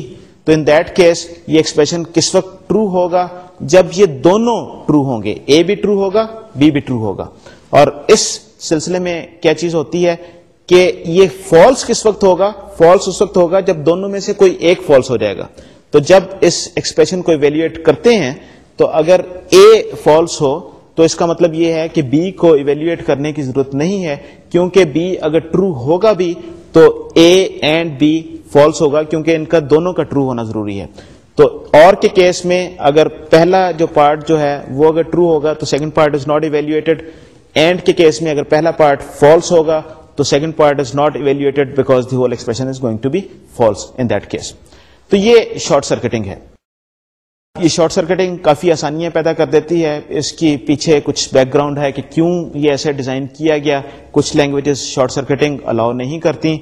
تو ان دیٹ کیس یہ ایکسپریشن کس وقت ٹرو ہوگا؟ جب یہ دونوں ٹرو ہوں گے. اے بھی ٹرو ہوگا بی بھی ٹرو ہوگا. اور اس سلسلے میں کیا چیز ہوتی ہے کہ یہ فالس کس وقت ہوگا؟ فالس اس وقت ہوگا جب دونوں میں سے کوئی ایک فالس ہو جائے گا. تو جب اس ایکسپریشن کو ایویلویٹ کرتے ہیں، تو اگر اے فالس ہو، تو اس کا مطلب یہ ہے کہ بی کو ایویلویٹ کرنے کی ضرورت نہیں ہے، کیونکہ بی اگر ٹرو ہوگا بھی، تو اے اینڈ بی فالس ہوگا کیونکہ ان کا دونوں کا ٹرو ہونا ضروری ہے۔ تو اور کے کیس میں اگر پہلا جو پارٹ جو ہے وہ اگر ٹرو ہوگا تو second part is not evaluated and کے کیس میں اگر پہلا پارٹ فالس ہوگا تو second part is not evaluated because the whole expression is going to be false in that case تو یہ شارٹ سرکٹنگ ہے۔ یہ شارٹ سرکٹنگ کافی آسانیاں پیدا کر دیتی ہے۔ اس کی پیچھے کچھ بیک گراؤنڈ ہے کہ کیوں یہ ایسے ڈیزائن کیا گیا۔ کچھ لینگویجز شارٹ سرکٹنگ الاؤ نہیں کرتی۔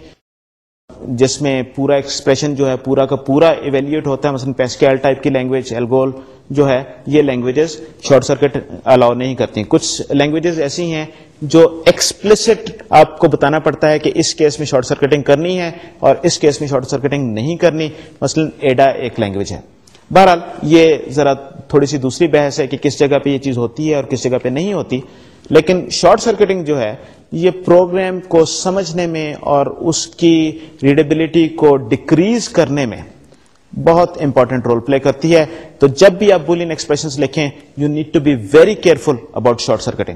جس میں پورا ایکسپریشن جو ہے، پورا کا پورا ایویلیٹ ہوتا ہے، مثلا پیسکیل ٹائپ کی لینگویج ایلگول جو ہے، یہ لینگویجز شارٹ سرکٹ الاؤ نہیں کرتی۔ کچھ لینگویجز ایسی ہیں جو ایکسپلسٹ آپ کو بتانا پڑتا ہے کہ اس کیس میں شارٹ سرکٹنگ کرنی ہے اور اس کیس میں شارٹ سرکٹنگ نہیں کرنی۔ مثلا ایڈا ایک لینگویج ہے۔ بہرحال، یہ ذرا تھوڑی سی دوسری بحث ہے کہ کس جگہ پہ یہ چیز ہوتی ہے اور کس جگہ پہ نہیں ہوتی۔ لیکن شارٹ سرکٹنگ جو ہے، یہ پروگرام کو سمجھنے میں اور اس کی ریڈیبلٹی کو ڈکریز کرنے میں بہت امپورٹنٹ رول پلے کرتی ہے۔ تو جب بھی آپ بولین ایکسپریشن لکھیں you need to be very careful about short circuiting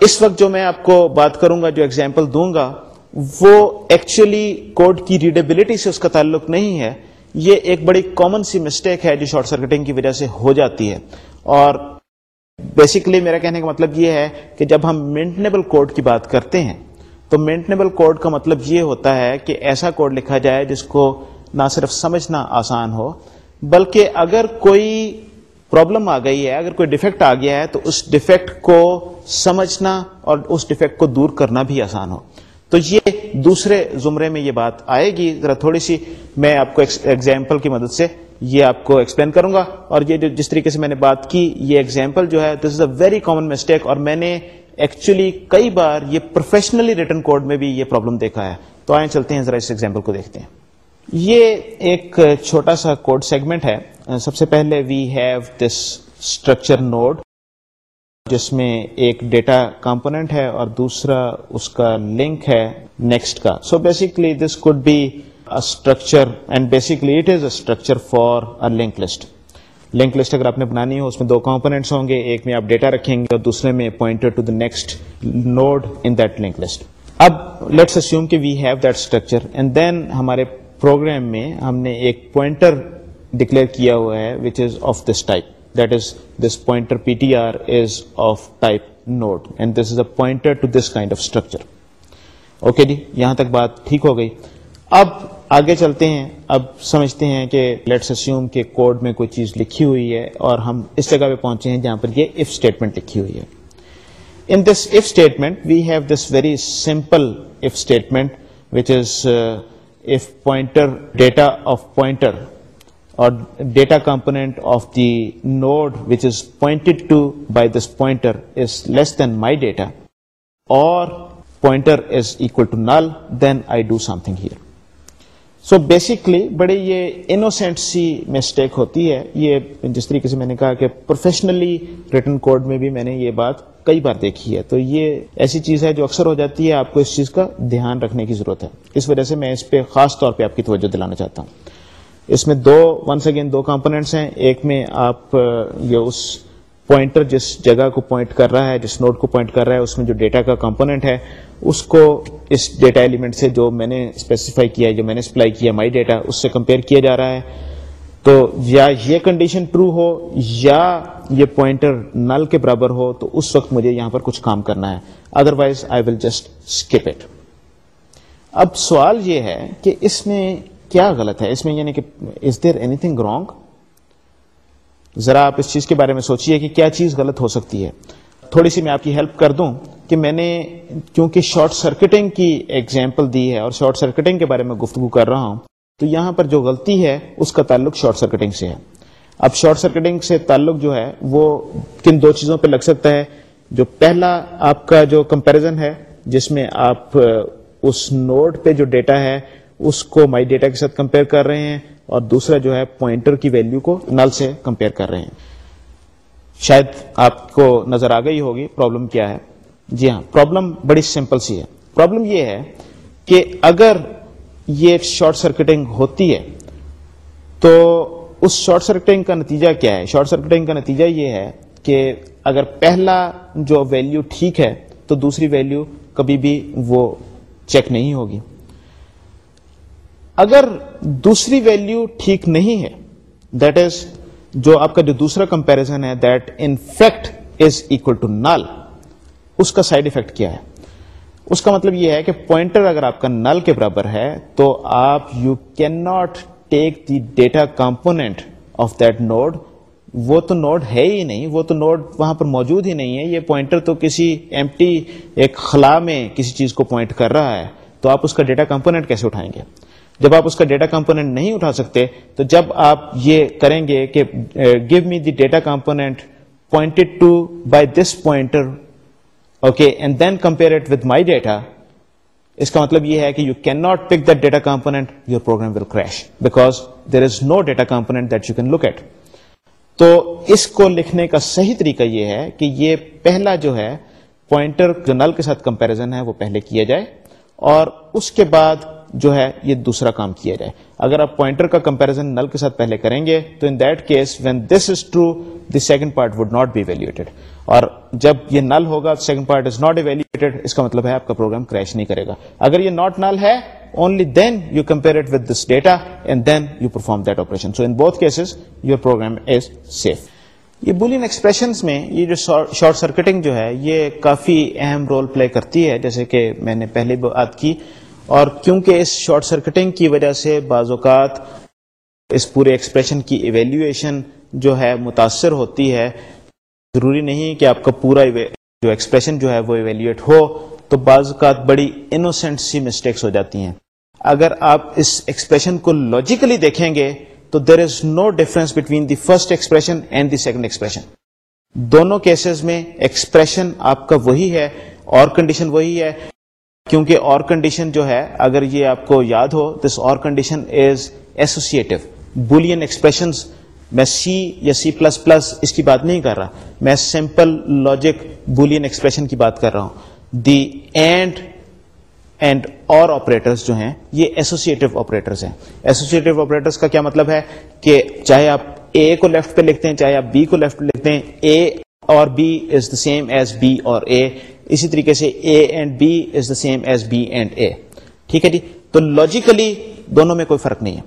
اس وقت جو میں آپ کو بات کروں گا، جو ایگزامپل دوں گا، وہ ایکچولی کوڈ کی ریڈیبلٹی سے اس کا تعلق نہیں ہے۔ یہ ایک بڑی کامن سی مسٹیک ہے جو شارٹ سرکٹنگ کی وجہ سے ہو جاتی ہے۔ اور بیسکلی میرا کہنے کا مطلب یہ ہے کہ جب ہم مینٹنیبل کوڈ کی بات کرتے ہیں، تو مینٹنیبل کوڈ کا مطلب یہ ہوتا ہے کہ ایسا کوڈ لکھا جائے جس کو نہ صرف سمجھنا آسان ہو، بلکہ اگر کوئی پرابلم آ گئی ہے، اگر کوئی ڈیفیکٹ آ گیا ہے، تو اس ڈیفیکٹ کو سمجھنا اور اس ڈیفیکٹ کو دور کرنا بھی آسان ہو۔ تو یہ دوسرے زمرے میں یہ بات آئے گی۔ ذرا تھوڑی سی میں آپ کو ایگزامپل کی مدد سے یہ آپ کو ایکسپلین کروں گا اور یہ جو جس طریقے سے میں نے بات کی، یہ ایگزامپل جو ہے this is a very common mistake اور میں نے ایکچولی کئی بار یہ پروفیشنلی ریٹرن کوڈ میں بھی یہ پرابلم دیکھا ہے۔ تو آئیں چلتے ہیں، ذرا اس ایگزامپل کو دیکھتے ہیں۔ یہ ایک چھوٹا سا کوڈ سیگمنٹ ہے۔ سب سے پہلے we have this structure node جس میں ایک ڈیٹا کمپونیٹ ہے اور دوسرا اس کا لنک ہے نیکسٹ کا۔ So basically this could be structure and basically it is a structure for link list link list اگر آپ نے بنانی ہو، اس میں دو کمپونیٹس ہوں گے، ایک میں آپ ڈیٹا رکھیں گے اور دوسرے میں pointer to the next node in that link list اب لیٹس اسیوم کہ we have that structure and then ہمارے پروگرام میں ہم نے ایک پوائنٹر ڈکلیئر کیا ہوا ہے which is of this type that is this pointer ptr is of type node and this is a pointer to this kind of structure. Okay جی یہاں تک بات ٹھیک ہو گئی۔ اب آگے چلتے ہیں اب سمجھتے ہیں کہ لیٹس اسیوم کے کوڈ میں کوئی چیز لکھی ہوئی ہے اور ہم اس جگہ پہ پہنچے ہیں جہاں پر یہ اف اسٹیٹمنٹ لکھی ہوئی ہے in this if statement we have this very simple if statement which is if pointer data of pointer or data component of the node which is pointed to by this pointer is less than my data, or pointer is equal to null, then I do something here. So basically بڑے یہ innocent سی mistake ہوتی ہے. یہ جس طریقے سے میں نے کہا کہ پروفیشنلی ریٹن کوڈ میں بھی میں نے یہ بات کئی بار دیکھی ہے. تو یہ ایسی چیز ہے جو اکثر ہو جاتی ہے. آپ کو اس چیز کا دھیان رکھنے کی ضرورت ہے. اس وجہ سے میں اس پہ خاص طور پہ آپ کی توجہ دلانا چاہتا ہوں. اس میں دو ونس اگین دو کمپونیٹس ہیں. ایک میں آپ، یہ اس پوائنٹر جس جگہ کو پوائنٹ کر رہا ہے، جس نوٹ کو پوائنٹ کر رہا ہے، اس میں جو ڈیٹا کا کمپوننٹ ہے، اس کو اس ڈیٹا ایلیمنٹ سے جو میں نے اسپیسیفائی کیا جو میں نے سپلائی کیا مائی ڈیٹا اس سے کمپیئر کیا جا رہا ہے۔ تو یا یہ کنڈیشن ٹرو ہو یا یہ پوائنٹر نل کے برابر ہو، تو اس وقت مجھے یہاں پر کچھ کام کرنا ہے۔ Otherwise I will just skip it اب سوال یہ ہے کہ اس میں کیا غلط ہے؟ اس میں یعنی کہ is there anything wrong ذرا آپ اس چیز کے بارے میں سوچیے کہ کیا چیز غلط ہو سکتی ہے۔ تھوڑی سی میں آپ کی ہیلپ کر دوں کہ میں نے کیونکہ شارٹ سرکٹنگ کی ایگزامپل دی ہے اور شارٹ سرکٹنگ کے بارے میں گفتگو کر رہا ہوں، تو یہاں پر جو غلطی ہے، اس کا تعلق شارٹ سرکٹنگ سے ہے۔ اب شارٹ سرکٹنگ سے تعلق جو ہے، وہ کن دو چیزوں پہ لگ سکتا ہے۔ جو پہلا آپ کا جو کمپیرزن ہے، جس میں آپ، اس نوڈ پہ جو ڈیٹا ہے، اس کو مائی ڈیٹا کے ساتھ کمپیئر کر رہے ہیں۔ اور دوسرا جو ہے پوائنٹر کی ویلیو کو نل سے کمپیئر کر رہے ہیں۔ شاید آپ کو نظر آ گئی ہوگی پرابلم کیا ہے۔ جی ہاں پرابلم بڑی سمپل سی ہے۔ پرابلم یہ ہے کہ اگر یہ شارٹ سرکٹنگ ہوتی ہے، تو اس شارٹ سرکٹنگ کا نتیجہ کیا ہے؟ شارٹ سرکٹنگ کا نتیجہ یہ ہے کہ اگر پہلا جو ویلیو ٹھیک ہے، تو دوسری ویلیو کبھی بھی وہ چیک نہیں ہوگی۔ اگر دوسری ویلیو ٹھیک نہیں ہے دیٹ از جو آپ کا جو دوسرا کمپیرزن ہے that in fact is equal to null اس کا سائڈ افیکٹ کیا ہے؟ اس کا مطلب یہ ہے کہ پوائنٹر اگر آپ کا نل کے برابر ہے، تو آپ you can not take the data component of that node وہ تو نوڈ ہے ہی نہیں، وہ تو نوڈ وہاں پر موجود ہی نہیں ہے. یہ پوائنٹر تو کسی ایم ٹی ایک خلا میں کسی چیز کو پوائنٹ کر رہا ہے. تو آپ اس کا ڈیٹا کمپونیٹ کیسے اٹھائیں گے؟ جب آپ اس کا ڈیٹا کمپونیٹ نہیں اٹھا سکتے، تو جب آپ یہ کریں گے کہ give me the data component pointed to by this pointer okay and then compare it with my data اس کا مطلب یہ ہے کہ you can not pick that data component your program will crash because there is no data component that you can look at تو اس کو لکھنے کا صحیح طریقہ یہ ہے کہ یہ پہلا جو ہے پوائنٹر جو نل کے ساتھ کمپیرزن ہے، وہ پہلے کیا جائے، اور اس کے بعد جو ہے یہ دوسرا کام کیا جائے اگر آپ پوائنٹر کا کمپیرزن نل کے ساتھ پہلے کریں گے، تو in that case when this is true the second part would not be evaluated اور جب یہ نل ہوگا second part is not evaluated اس کا مطلب ہے آپ کا پروگرام کریش نہیں کرے گا۔ اگر یہ ناٹ نل ہے only then you compare it with this data and then you perform that operation so in both cases your program is safe یہ بولین ایکسپریشن میں، یہ جو شارٹ سرکٹنگ جو ہے، یہ کافی اہم رول پلے کرتی ہے۔ جیسے کہ میں نے پہلے بات کی اور کیونکہ اس شارٹ سرکٹنگ کی وجہ سے بعض اوقات اس پورے ایکسپریشن کی ایویلویشن جو ہے متاثر ہوتی ہے، ضروری نہیں کہ آپ کا پورا جو ایکسپریشن جو ہے وہ ایویلویٹ ہو، تو بعض اوقات بڑی انوسینٹ سی مسٹیکس ہو جاتی ہیں۔ اگر آپ اس ایکسپریشن کو لاجیکلی دیکھیں گے، تو there is no difference between the first expression and the second expression دونوں کیسز میں ایکسپریشن آپ کا وہی ہے اور کنڈیشن وہی ہے۔ کیونکہ اور کنڈیشن جو ہے، اگر یہ آپ کو یاد ہو this or condition is associative boolean expression میں سی یا سی پلس پلس اس کی بات نہیں کر رہا۔ میں سمپل لاجک بولین ایکسپریشن کی بات کر رہا ہوں۔ دی اینڈ اینڈ اور آپریٹرس جو ہیں، یہ ایسوسیٹو آپریٹرس ہیں۔ ایسوسیٹو آپریٹرس کا کیا مطلب ہے؟ کہ چاہے آپ اے کو لیفٹ پہ لکھتے ہیں، چاہے آپ بی کو لیفٹ پہ لکھتے ہیں A or B is the same as B or A اسی طریقے سے A and B is the same as B and A ٹھیک ہے جی؟ تو لاجیکلی دونوں میں کوئی فرق نہیں ہے.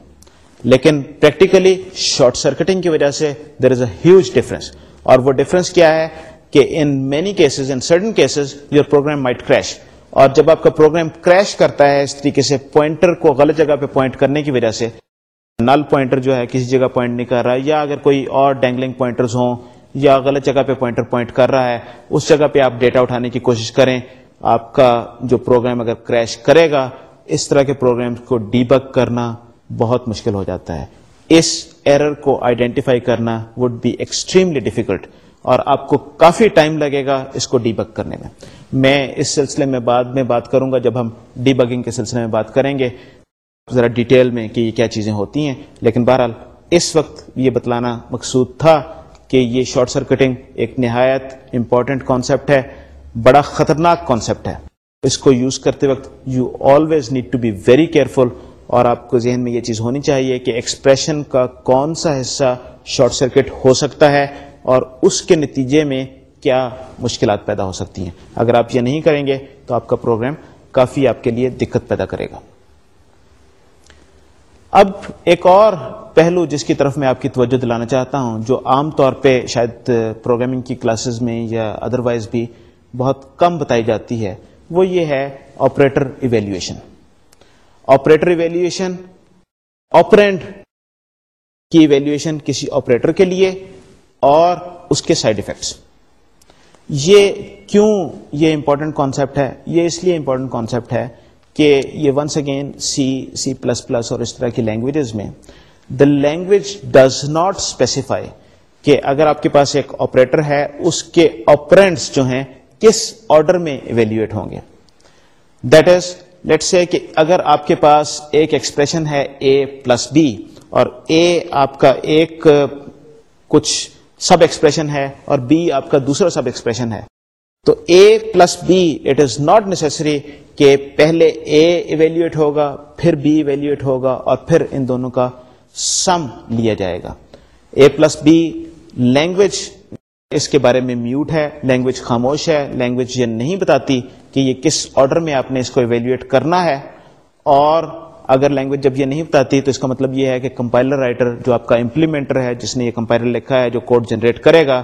لیکن پریکٹیکلی شارٹ سرکٹنگ کی وجہ سے دیر از اے ہیوج ڈفرنس اور وہ ڈفرنس کیا ہے کہ in many cases in certain cases your program might crash اور جب آپ کا پروگرام کریش کرتا ہے، اس طریقے سے پوائنٹر کو غلط جگہ پہ پوائنٹ کرنے کی وجہ سے نل پوائنٹر جو ہے کسی جگہ پوائنٹ نہیں کر رہا یا اگر کوئی اور ڈینگلنگ پوائنٹرز ہوں یا غلط جگہ پہ پوائنٹر پوائنٹ کر رہا ہے، اس جگہ پہ آپ ڈیٹا اٹھانے کی کوشش کریں، آپ کا جو پروگرام اگر کریش کرے گا، اس طرح کے پروگرام کو ڈی بک کرنا بہت مشکل ہو جاتا ہے۔ اس ایرر کو آئیڈینٹیفائی کرنا وڈ بی ایکسٹریملی ڈیفیکلٹ اور آپ کو کافی ٹائم لگے گا اس کو ڈی بک کرنے میں۔ میں اس سلسلے میں بعد میں بات کروں گا، جب ہم ڈی بگنگ کے سلسلے میں بات کریں گے۔ ذرا ڈیٹیل میں کہ یہ کیا چیزیں ہوتی ہیں، لیکن بہرحال اس وقت یہ بتلانا مقصود تھا۔ کہ یہ شارٹ سرکٹنگ ایک نہایت امپورٹنٹ کانسیپٹ ہے، بڑا خطرناک کانسیپٹ ہے۔ اس کو یوز کرتے وقت you always need to be very careful اور آپ کو ذہن میں یہ چیز ہونی چاہیے کہ ایکسپریشن کا کون سا حصہ شارٹ سرکٹ ہو سکتا ہے اور اس کے نتیجے میں کیا مشکلات پیدا ہو سکتی ہیں۔ اگر آپ یہ نہیں کریں گے تو آپ کا پروگرام کافی آپ کے لیے دقت پیدا کرے گا۔ اب ایک اور پہلو جس کی طرف میں آپ کی توجہ دلانا چاہتا ہوں، جو عام طور پہ شاید پروگرامنگ کی کلاسز میں یا ادروائز بھی بہت کم بتائی جاتی ہے، وہ یہ ہے operator evaluation operator evaluation operand کی ایویلویشن کسی آپریٹر کے لیے اور اس کے سائڈ افیکٹس یہ کیوں یہ امپورٹنٹ کانسیپٹ ہے؟ یہ اس لیے امپورٹنٹ کانسیپٹ ہے کہ یہ once again C C plus plus اور اس طرح کی لینگویجز میں the language does not specify کہ اگر آپ کے پاس ایک آپریٹر ہے، اس کے آپرینٹس جو ہیں کس آرڈر میں ایویلویٹ ہوں گے۔ دیٹ از لیٹ سے کہ اگر آپ کے پاس ایک ایکسپریشن ہے اے پلس بی اور اے آپ کا ایک کچھ سب ایکسپریشن ہے اور بی آپ کا دوسرا سب ایکسپریشن ہے تو A plus B it is not necessary کہ پہلے اے ایویلویٹ ہوگا، پھر بی ایویلویٹ ہوگا، اور پھر ان دونوں کا سم لیا جائے گا. اے پلس بی لینگویج اس کے بارے میں میوٹ ہے لینگویج خاموش ہے لینگویج یہ نہیں بتاتی کہ یہ کس آرڈر میں آپ نے اس کو ایویلویٹ کرنا ہے، اور اگر لینگویج جب یہ نہیں بتاتی تو اس کا مطلب یہ ہے کہ کمپائلر رائٹر جو آپ کا امپلیمنٹر ہے، جس نے یہ کمپائلر لکھا ہے، جو کوڈ جنریٹ کرے گا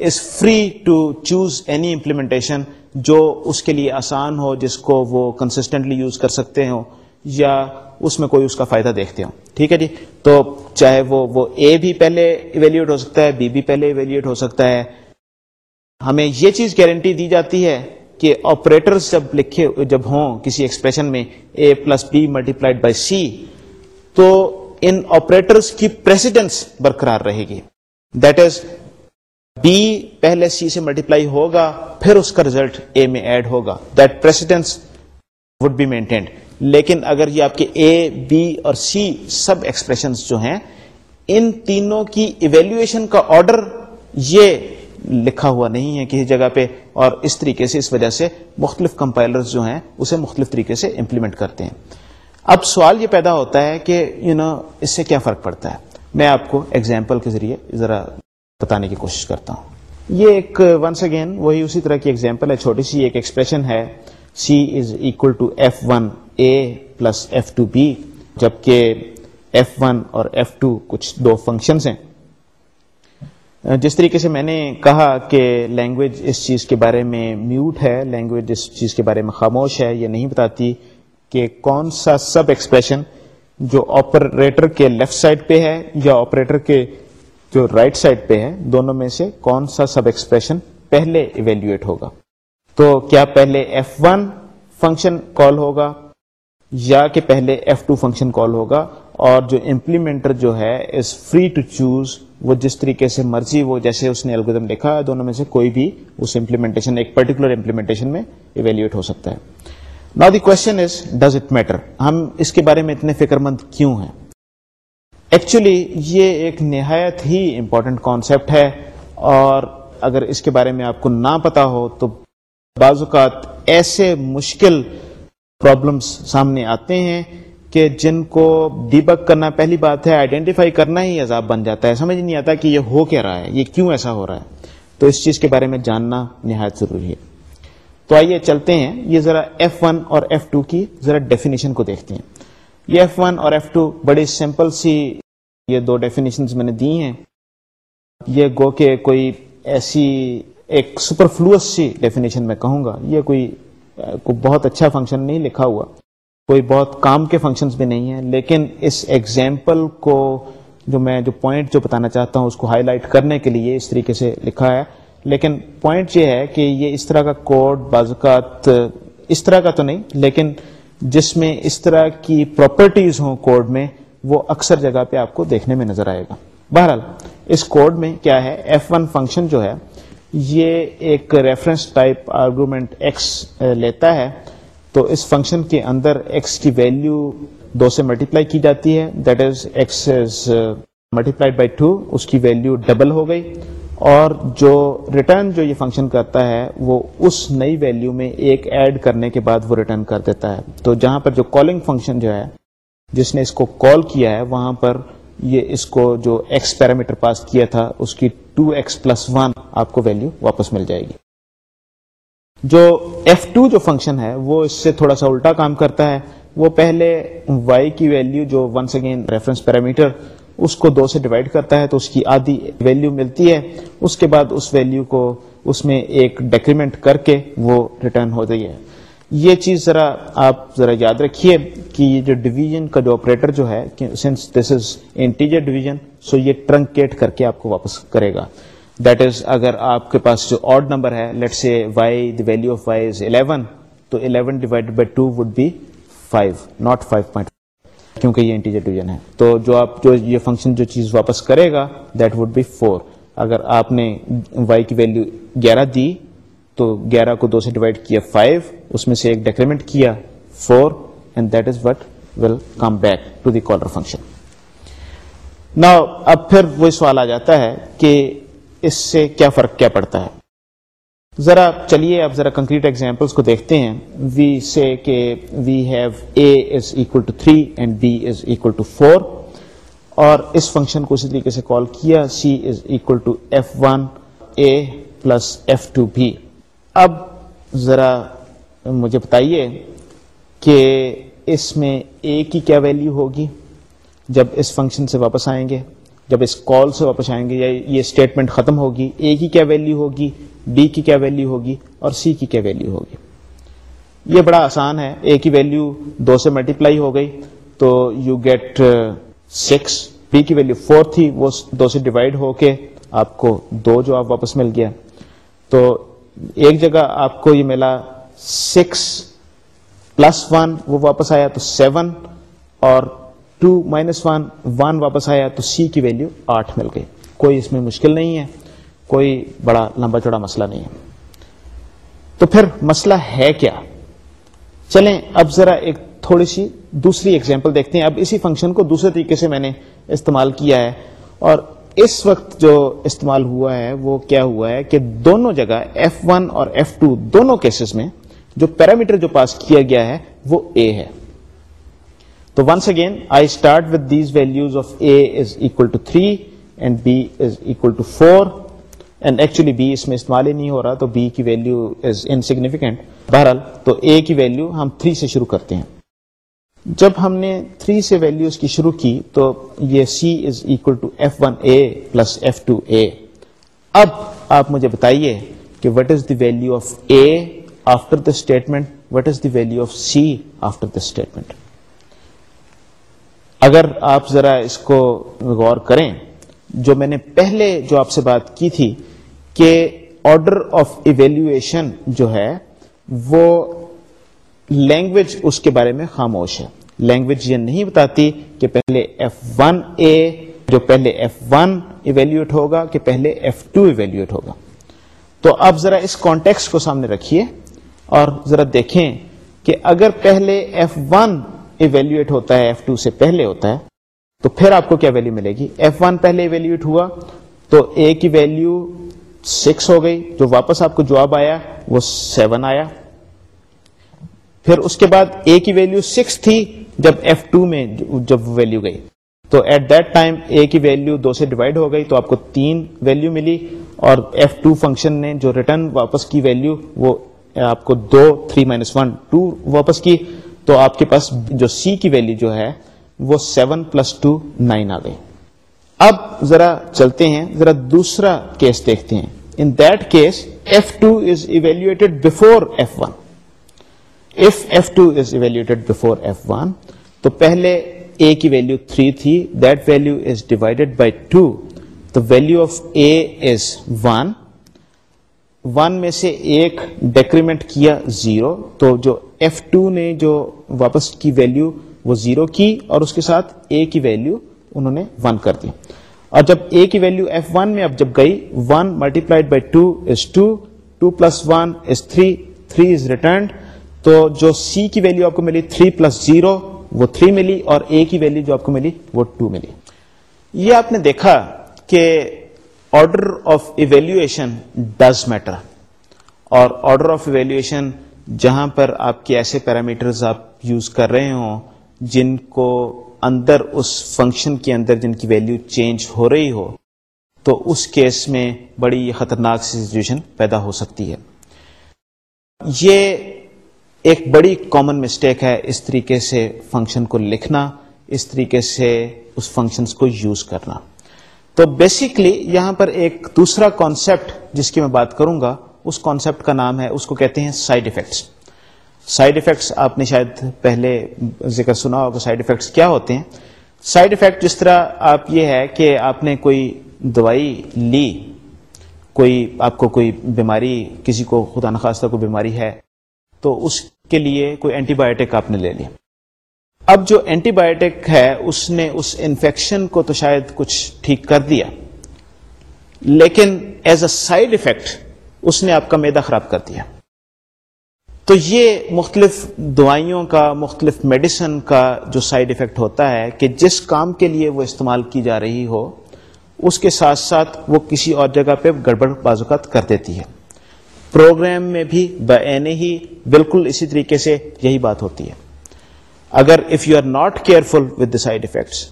is free to choose any implementation جو اس کے لیے آسان ہو، جس کو وہ کنسسٹنٹلی یوز کر سکتے ہوں، یا اس میں کوئی اس کا فائدہ دیکھتے ہوں۔ ٹھیک ہے جی؟ تو چاہے وہ وہ اے بھی پہلے ایویلیوٹ ہو سکتا ہے بی بھی پہلے ایویلیوٹ ہو سکتا ہے۔ ہمیں یہ چیز گارنٹی دی جاتی ہے کہ آپریٹر جب لکھے، جب ہوں کسی ایکسپریشن میں A plus B multiplied by C تو ان آپریٹرس کی پریسیڈنس برقرار رہے گی۔ دیٹ از بی پہلے سی سے ملٹیپلائی ہوگا، پھر اس کا ریزلٹ اے میں ایڈ ہوگا۔ That precedence would be maintained لیکن اگر یہ آپ کے اے بی اور سی سب ایکسپریشن جو ہیں، ان تینوں کی ایویلویشن کا آرڈر یہ لکھا ہوا نہیں ہے کسی جگہ پہ، اور اس طریقے سے، اس وجہ سے مختلف کمپائلر جو ہیں، اسے مختلف طریقے سے امپلیمنٹ کرتے ہیں۔ اب سوال یہ پیدا ہوتا ہے کہ یو نو اس سے کیا فرق پڑتا ہے؟ میں آپ کو ایگزامپل کے ذریعے ذرا بتانے کی کوشش کرتا ہوں۔ یہ ایک ونس اگین وہی اسی طرح کی ایگزامپل ہے، چھوٹی سی ایک ایکسپریشن ہے C is equal to F one A plus F two B جبکہ ایف ون اور ایف ٹو کچھ دو فنکشنس ہیں۔ جس طریقے سے میں نے کہا کہ لینگویج اس چیز کے بارے میں میوٹ ہے لینگویج اس چیز کے بارے میں خاموش ہے، یہ نہیں بتاتی کہ کون سا سب ایکسپریشن جو آپریٹر کے لیفٹ سائڈ پہ ہے یا آپریٹر کے جو رائٹ right سائڈ پہ ہے دونوں میں سے کون سا سب ایکسپریشن پہلے ایویلویٹ ہوگا؟ تو کیا پہلے ایف ون فنکشن کال ہوگا یا کہ پہلے ایف ٹو فنکشن کال ہوگا؟ اور جو امپلیمنٹر جو ہے از فری ٹو چوز وہ جس طریقے سے مرضی وہ جیسے اس نے الگودم لکھا، دونوں میں سے کوئی بھی اس امپلیمنٹیشن ایک پرٹیکولر امپلیمنٹیشن میں ایویلویٹ ہو سکتا ہے۔ نا the question is does it matter ہم اس کے بارے میں اتنے فکر مند کیوں ہیں؟ ایکچولی یہ ایک نہایت ہی امپورٹنٹ کانسیپٹ ہے اور اگر اس کے بارے میں آپ کو نہ پتا ہو تو بعض اوقات ایسے مشکل پرابلمس سامنے آتے ہیں کہ جن کو ڈی بک کرنا پہلی بات ہے آئیڈینٹیفائی کرنا ہی عذاب بن جاتا ہے۔ سمجھ نہیں آتا کہ یہ ہو کیا رہا ہے، یہ کیوں ایسا ہو رہا ہے۔ تو اس چیز کے بارے میں جاننا نہایت ضروری ہے۔ تو آئیے چلتے ہیں، یہ ذرا ایف ون اور ایف ٹو کی ذرا ڈیفینیشن کو دیکھتے ہیں۔ یہ ایف ون اور ایف ٹو بڑی سمپل سی یہ دو ڈیفینیشن میں نے دی ہیں۔ یہ گو کہ کوئی ایسی ایک سپر فلوس سی ڈیفینیشن میں کہوں گا۔ یہ کوئی کوئی بہت اچھا فنکشن نہیں لکھا ہوا۔ کوئی بہت کام کے فنکشنز بھی نہیں ہیں۔ لیکن اس ایگزامپل کو جو میں، جو پوائنٹ جو بتانا چاہتا ہوں، اس کو ہائی لائٹ کرنے کے لیے اس طریقے سے لکھا ہے۔ لیکن پوائنٹ یہ ہے کہ یہ اس طرح کا کوڈ بعض اوقات اس طرح کا تو نہیں، لیکن جس میں اس طرح کی پراپرٹیز ہوں کوڈ میں، وہ اکثر جگہ پہ آپ کو دیکھنے میں نظر آئے گا۔ بہرحال، اس کوڈ میں کیا ہے؟ ایف ون فنکشن جو ہے، یہ ایک ریفرنس ٹائپ آرگومنٹ ایکس لیتا ہے۔ تو اس فنکشن کے اندر ایکس کی ویلو دو سے ملٹیپلائی کی جاتی ہے۔ That is X is multiplied by two اس کی ویلو ڈبل ہو گئی۔ اور جو ریٹرن جو یہ فنکشن کرتا ہے، وہ اس نئی ویلو میں ایک ایڈ کرنے کے بعد وہ ریٹرن کر دیتا ہے۔ تو جہاں پر جو کالنگ فنکشن جو ہے، جس نے اس کو کال کیا ہے، وہاں پر یہ اس کو جو ایکس پیرامیٹر پاس کیا تھا، اس کی ٹو ایکس پلس ون آپ کو ویلو واپس مل جائے گی۔ جو ایف ٹو جو فنکشن ہے، وہ اس سے تھوڑا سا الٹا کام کرتا ہے۔ وہ پہلے وائی کی ویلو جو ونس اگین ریفرنس پیرامیٹر اس کو دو سے ڈیوائڈ کرتا ہے تو اس کی آدھی ویلو ملتی ہے۔ اس کے بعد اس ویلو کو اس میں ایک ڈیکریمنٹ کر کے وہ ریٹرن ہو گئی ہے۔ یہ چیز ذرا آپ ذرا یاد رکھیے کہ یہ جو ڈویژن کا جو آپریٹر جو ہے since this is integer division so یہ ٹرنکیٹ کر کے آپ کو واپس کرے گا۔ دیٹ از اگر آپ کے پاس جو آڈ نمبر ہے let say Y the value of Y is eleven تو eleven divided by two would be five not five point کیونکہ یہ انٹیجر ڈویژن ہے۔ تو جو آپ جو یہ فنکشن جو چیز واپس کرے گا دیٹ وڈ بی فور اگر آپ نے وائی کی ویلو گیارہ دی، تو گیارہ کو دو سے ڈیوائڈ کیا فائیو اس میں سے ایک ڈیکریمنٹ کیا four and that is what will come back to the caller function نا اب پھر وہ سوال آ جاتا ہے کہ اس سے کیا فرق کیا پڑتا ہے؟ ذرا چلیے، اب ذرا کنکریٹ ایگزامپلس کو دیکھتے ہیں۔ We say that we have A is equal to three and B is equal to four اور اس فنکشن کو اسی طریقے سے کال کیا۔ C is equal to F one A plus F two B اب ذرا مجھے بتائیے کہ اس میں اے کی کیا ویلیو ہوگی جب اس فنکشن سے واپس آئیں گے۔ جب اس کال سے واپس آئیں گے یا یہ اسٹیٹمنٹ ختم ہوگی اے کی کیا ویلیو ہوگی بی کی کیا ویلیو ہوگی اور سی کی کیا ویلیو ہوگی؟ یہ بڑا آسان ہے اے کی ویلیو دو سے ملٹیپلائی ہو گئی تو یو گیٹ سکس بی کی ویلیو فور تھی، وہ دو سے ڈیوائڈ ہو کے آپ کو دو جو آپ واپس مل گیا۔ تو ایک جگہ آپ کو یہ ملا سکس پلس ون وہ واپس آیا تو سیون اور ٹو مائنس ون ون واپس آیا تو سی کی ویلو آٹھ مل گئی۔ کوئی اس میں مشکل نہیں ہے، کوئی بڑا لمبا چوڑا مسئلہ نہیں ہے۔ تو پھر مسئلہ ہے کیا؟ چلیں اب ذرا ایک تھوڑی سی دوسری ایگزامپل دیکھتے ہیں۔ اب اسی فنکشن کو دوسرے طریقے سے میں نے استعمال کیا ہے۔ اور اس وقت جو استعمال ہوا ہے، وہ کیا ہوا ہے کہ دونوں جگہ ایف ون اور ایف ٹو دونوں کیسز میں جو پیرامیٹر جو پاس کیا گیا ہے، وہ اے ہے۔ تو once again I start with these values of A is equal to three and B is equal to four and actually B اس میں استعمال ہی نہیں ہو رہا، تو بی کی ویلو از انسیگنیفیکینٹ بہرحال، تو اے کی ویلو ہم تھری سے شروع کرتے ہیں. جب ہم نے تھری سے ویلوز کی شروع کی، تو یہ C is equal to F one A plus F two A اب آپ مجھے بتائیے کہ what is the value of A after the statement what is the value of C after the statement اگر آپ ذرا اس کو غور کریں، جو میں نے پہلے جو آپ سے بات کی تھی کہ آرڈر آف ایویلویشن جو ہے، وہ لینگویج اس کے بارے میں خاموش ہے۔ لینگویج یہ نہیں بتاتی کہ پہلے ایف ون اے جو پہلے ایف ون ایویلویٹ ہوگا، کہ پہلے ایف ٹو ایویلویٹ ہوگا۔ تو اب ذرا اس کانٹیکس کو سامنے رکھیے اور ذرا دیکھیں کہ اگر پہلے ایف ون ایویلویٹ ہوتا ہے ایف ٹو سے پہلے ہوتا ہے، تو پھر آپ کو کیا ویلو ملے گی؟ ایف ون پہلے ایویلویٹ ہوا، تو اے کی ویلو سکس ہو گئی، جو واپس آپ کو جواب آیا، وہ سیون آیا. پھر اس کے بعد اے کی ویلو سکس تھی، جب ایف ٹو میں جب ویلو گئی. تو ایٹ دیٹ ٹائم اے کی ویلو دو سے ڈیوائڈ ہو گئی، تو آپ کو تین ویلو ملی، اور ایف ٹو فنکشن نے جو ریٹرن واپس کی ویلو وہ آپ کو دو تھری مائنس ون ٹو واپس کی تو آپ کے پاس جو سی کی ویلو جو ہے وہ سیون پلس ٹو نائن آ گئی۔ اب ذرا چلتے ہیں، ذرا دوسرا کیس دیکھتے ہیں۔ In that case F two is evaluated before F one F F two is evaluated before F one تو پہلے اے کی ویلو تھری تھی that value is divided by two the value of A is one one میں سے ایک decrement کیا zero, تو جو ایف ٹو نے جو واپس کی ویلو وہ زیرو کی اور اس کے ساتھ اے کی ویلو انہوں نے ون کر دی۔ اور جب اے کی ویلو ایف ون میں اب جب گئی one multiplied by two is two two plus one is three three is returned تو جو سی کی ویلو آپ کو ملی تھری پلس زیرو وہ تھری ملی اور اے کی ویلو جو آپ کو ملی وہ ٹو ملی۔ یہ آپ نے دیکھا کہ order of evaluation does matter اور آرڈر آف ایویلویشن جہاں پر آپ کے ایسے پیرامیٹرز آپ یوز کر رہے ہوں جن کو اندر اس فنکشن کے اندر جن کی ویلیو چینج ہو رہی ہو، تو اس کیس میں بڑی خطرناک سچویشن پیدا ہو سکتی ہے۔ یہ ایک بڑی کامن مسٹیک ہے اس طریقے سے فنکشن کو لکھنا، اس طریقے سے اس فنکشنز کو یوز کرنا۔ تو بیسکلی یہاں پر ایک دوسرا کانسیپٹ جس کی میں بات کروں گا اس کانسیپٹ کا نام ہے، اس کو کہتے ہیں سائڈ افیکٹس سائڈ افیکٹس آپ نے شاید پہلے ذکر سنا ہوگا سائڈ افیکٹس کیا ہوتے ہیں؟ سائڈ افیکٹ جس طرح آپ یہ ہے کہ آپ نے کوئی دوائی لی، کوئی آپ کو کوئی بیماری، کسی کو خدا نخواستہ کوئی بیماری ہے، تو اس کے لیے کوئی اینٹی بایوٹک آپ نے لے لی اب جو اینٹی بایوٹک ہے، اس نے اس انفیکشن کو تو شاید کچھ ٹھیک کر دیا، لیکن ایز اے سائڈ افیکٹ اس نے آپ کا میدا خراب کر دیا۔ تو یہ مختلف دوائیوں کا، مختلف میڈیسن کا جو سائڈ افیکٹ ہوتا ہے کہ جس کام کے لیے وہ استعمال کی جا رہی ہو، اس کے ساتھ ساتھ وہ کسی اور جگہ پہ گڑبڑ بازوقات کر دیتی ہے۔ پروگرام میں بھی بین ہی بالکل اسی طریقے سے یہی بات ہوتی ہے۔ اگر if you are not careful with the side effects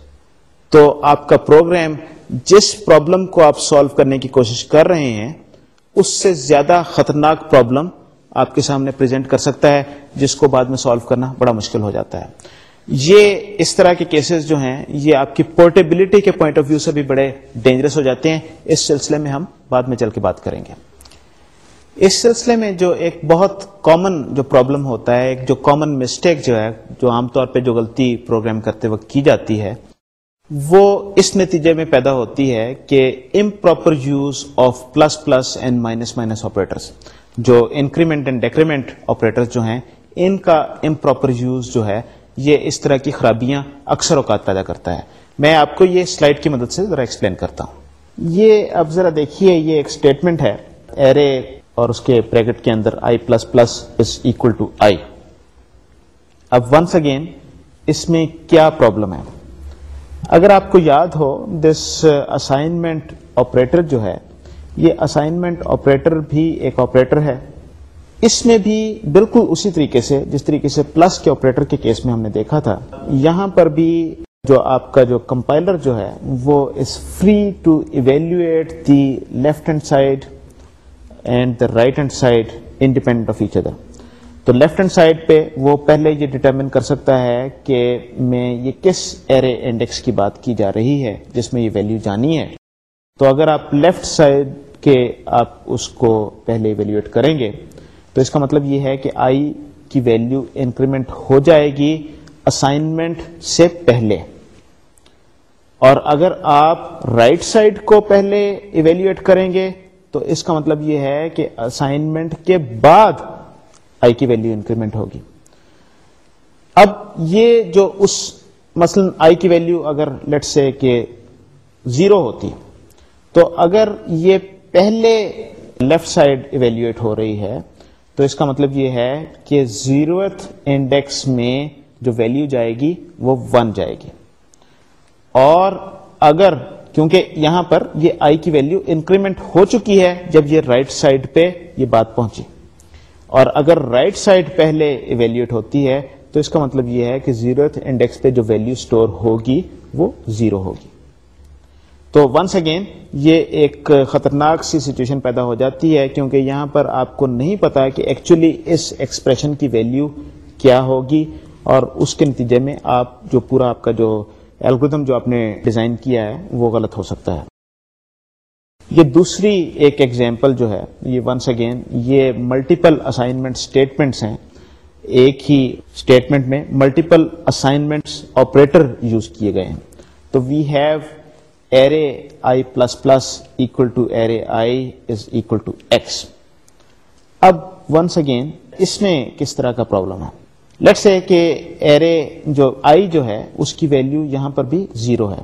تو آپ کا پروگرام جس پرابلم کو آپ سالو کرنے کی کوشش کر رہے ہیں اس سے زیادہ خطرناک پرابلم آپ کے سامنے پریزنٹ کر سکتا ہے، جس کو بعد میں سالو کرنا بڑا مشکل ہو جاتا ہے۔ یہ اس طرح کے کیسز جو ہیں، یہ آپ کی پورٹیبلٹی کے پوائنٹ آف ویو سے بھی بڑے ڈینجرس ہو جاتے ہیں۔ اس سلسلے میں ہم بعد میں چل کے بات کریں گے۔ اس سلسلے میں جو ایک بہت کامن جو پرابلم ہوتا ہے، ایک جو کامن مسٹیک جو ہے، جو عام طور پہ جو غلطی پروگرام کرتے وقت کی جاتی ہے وہ اس نتیجے میں پیدا ہوتی ہے کہ improper use of plus plus and minus minus operators جو انکریمنٹ اینڈ ڈیکریمنٹ آپریٹر جو ہیں، ان کا امپراپر یوز جو ہے، یہ اس طرح کی خرابیاں اکثر اوقات پیدا کرتا ہے. میں آپ کو یہ سلائڈ کی مدد سے ذرا ایکسپلین کرتا ہوں. یہ اب ذرا دیکھیے، یہ ایک اسٹیٹمنٹ ہے. ایرے اور اس کے بریکٹ کے اندر I plus plus is equal to I اب ونس اگین اس میں کیا پرابلم ہے؟ اگر آپ کو یاد ہو دس اسائنمنٹ آپریٹر جو ہے، یہ اسائنمنٹ آپریٹر بھی ایک آپریٹر ہے۔ اس میں بھی بالکل اسی طریقے سے، جس طریقے سے پلس کے آپریٹر کے کیس میں ہم نے دیکھا تھا، یہاں پر بھی جو آپ کا جو کمپائلر جو ہے، وہ is free to evaluate the left hand side and the right hand side independent of each other تو لیفٹ ہینڈ سائڈ پہ وہ پہلے یہ ڈٹرمن کر سکتا ہے کہ میں یہ کس ایرے انڈیکس کی بات کی جا رہی ہے جس میں یہ ویلو جانی ہے۔ تو اگر آپ لیفٹ سائڈ کے آپ اس کو پہلے ایویلویٹ کریں گے، تو اس کا مطلب یہ ہے کہ آئی کی ویلو انکریمنٹ ہو جائے گی اسائنمنٹ سے پہلے۔ اور اگر آپ رائٹ right سائڈ کو پہلے ایویلویٹ کریں گے، تو اس کا مطلب یہ ہے کہ اسائنمنٹ کے بعد آئی کی ویلو انکریمنٹ ہوگی۔ اب یہ جو اس مثلا آئی کی ویلو اگر لیٹ سے کہ زیرو ہوتی، تو اگر یہ پہلے لیفٹ سائڈ ایویلویٹ ہو رہی ہے، تو اس کا مطلب یہ ہے کہ زیروتھ انڈیکس میں جو ویلو جائے گی، وہ ون جائے گی۔ اور اگر، کیونکہ یہاں پر یہ آئی کی ویلو انکریمنٹ ہو چکی ہے، جب یہ رائٹ right سائڈ پہ یہ بات پہنچی۔ اور اگر رائٹ right سائڈ پہلے ایویلویٹ ہوتی ہے، تو اس کا مطلب یہ ہے کہ زیرو انڈیکس پہ جو ویلو اسٹور ہوگی، وہ زیرو ہوگی. تو ونس اگین یہ ایک خطرناک سی سچویشن پیدا ہو جاتی ہے کیونکہ یہاں پر آپ کو نہیں پتا کہ ایکچولی اس ایکسپریشن کی ویلو کیا ہوگی اور اس کے نتیجے میں آپ جو پورا آپ کا جو الگودم جو آپ نے ڈیزائن کیا ہے، وہ غلط ہو سکتا ہے. یہ دوسری ایک ایگزامپل جو ہے، یہ ونس اگین یہ ملٹیپل اسائنمنٹ اسٹیٹمنٹس ہیں۔ ایک ہی اسٹیٹمنٹ میں ملٹیپل اسائنمنٹس آپریٹر یوز کیے گئے ہیں۔ تو we have array I plus plus equal to array I is equal to X اب ونس اگین اس میں کس طرح کا پرابلم ہے؟ لیٹ سے کہ ایرے جو آئی جو ہے، اس کی ویلو یہاں پر بھی زیرو ہے۔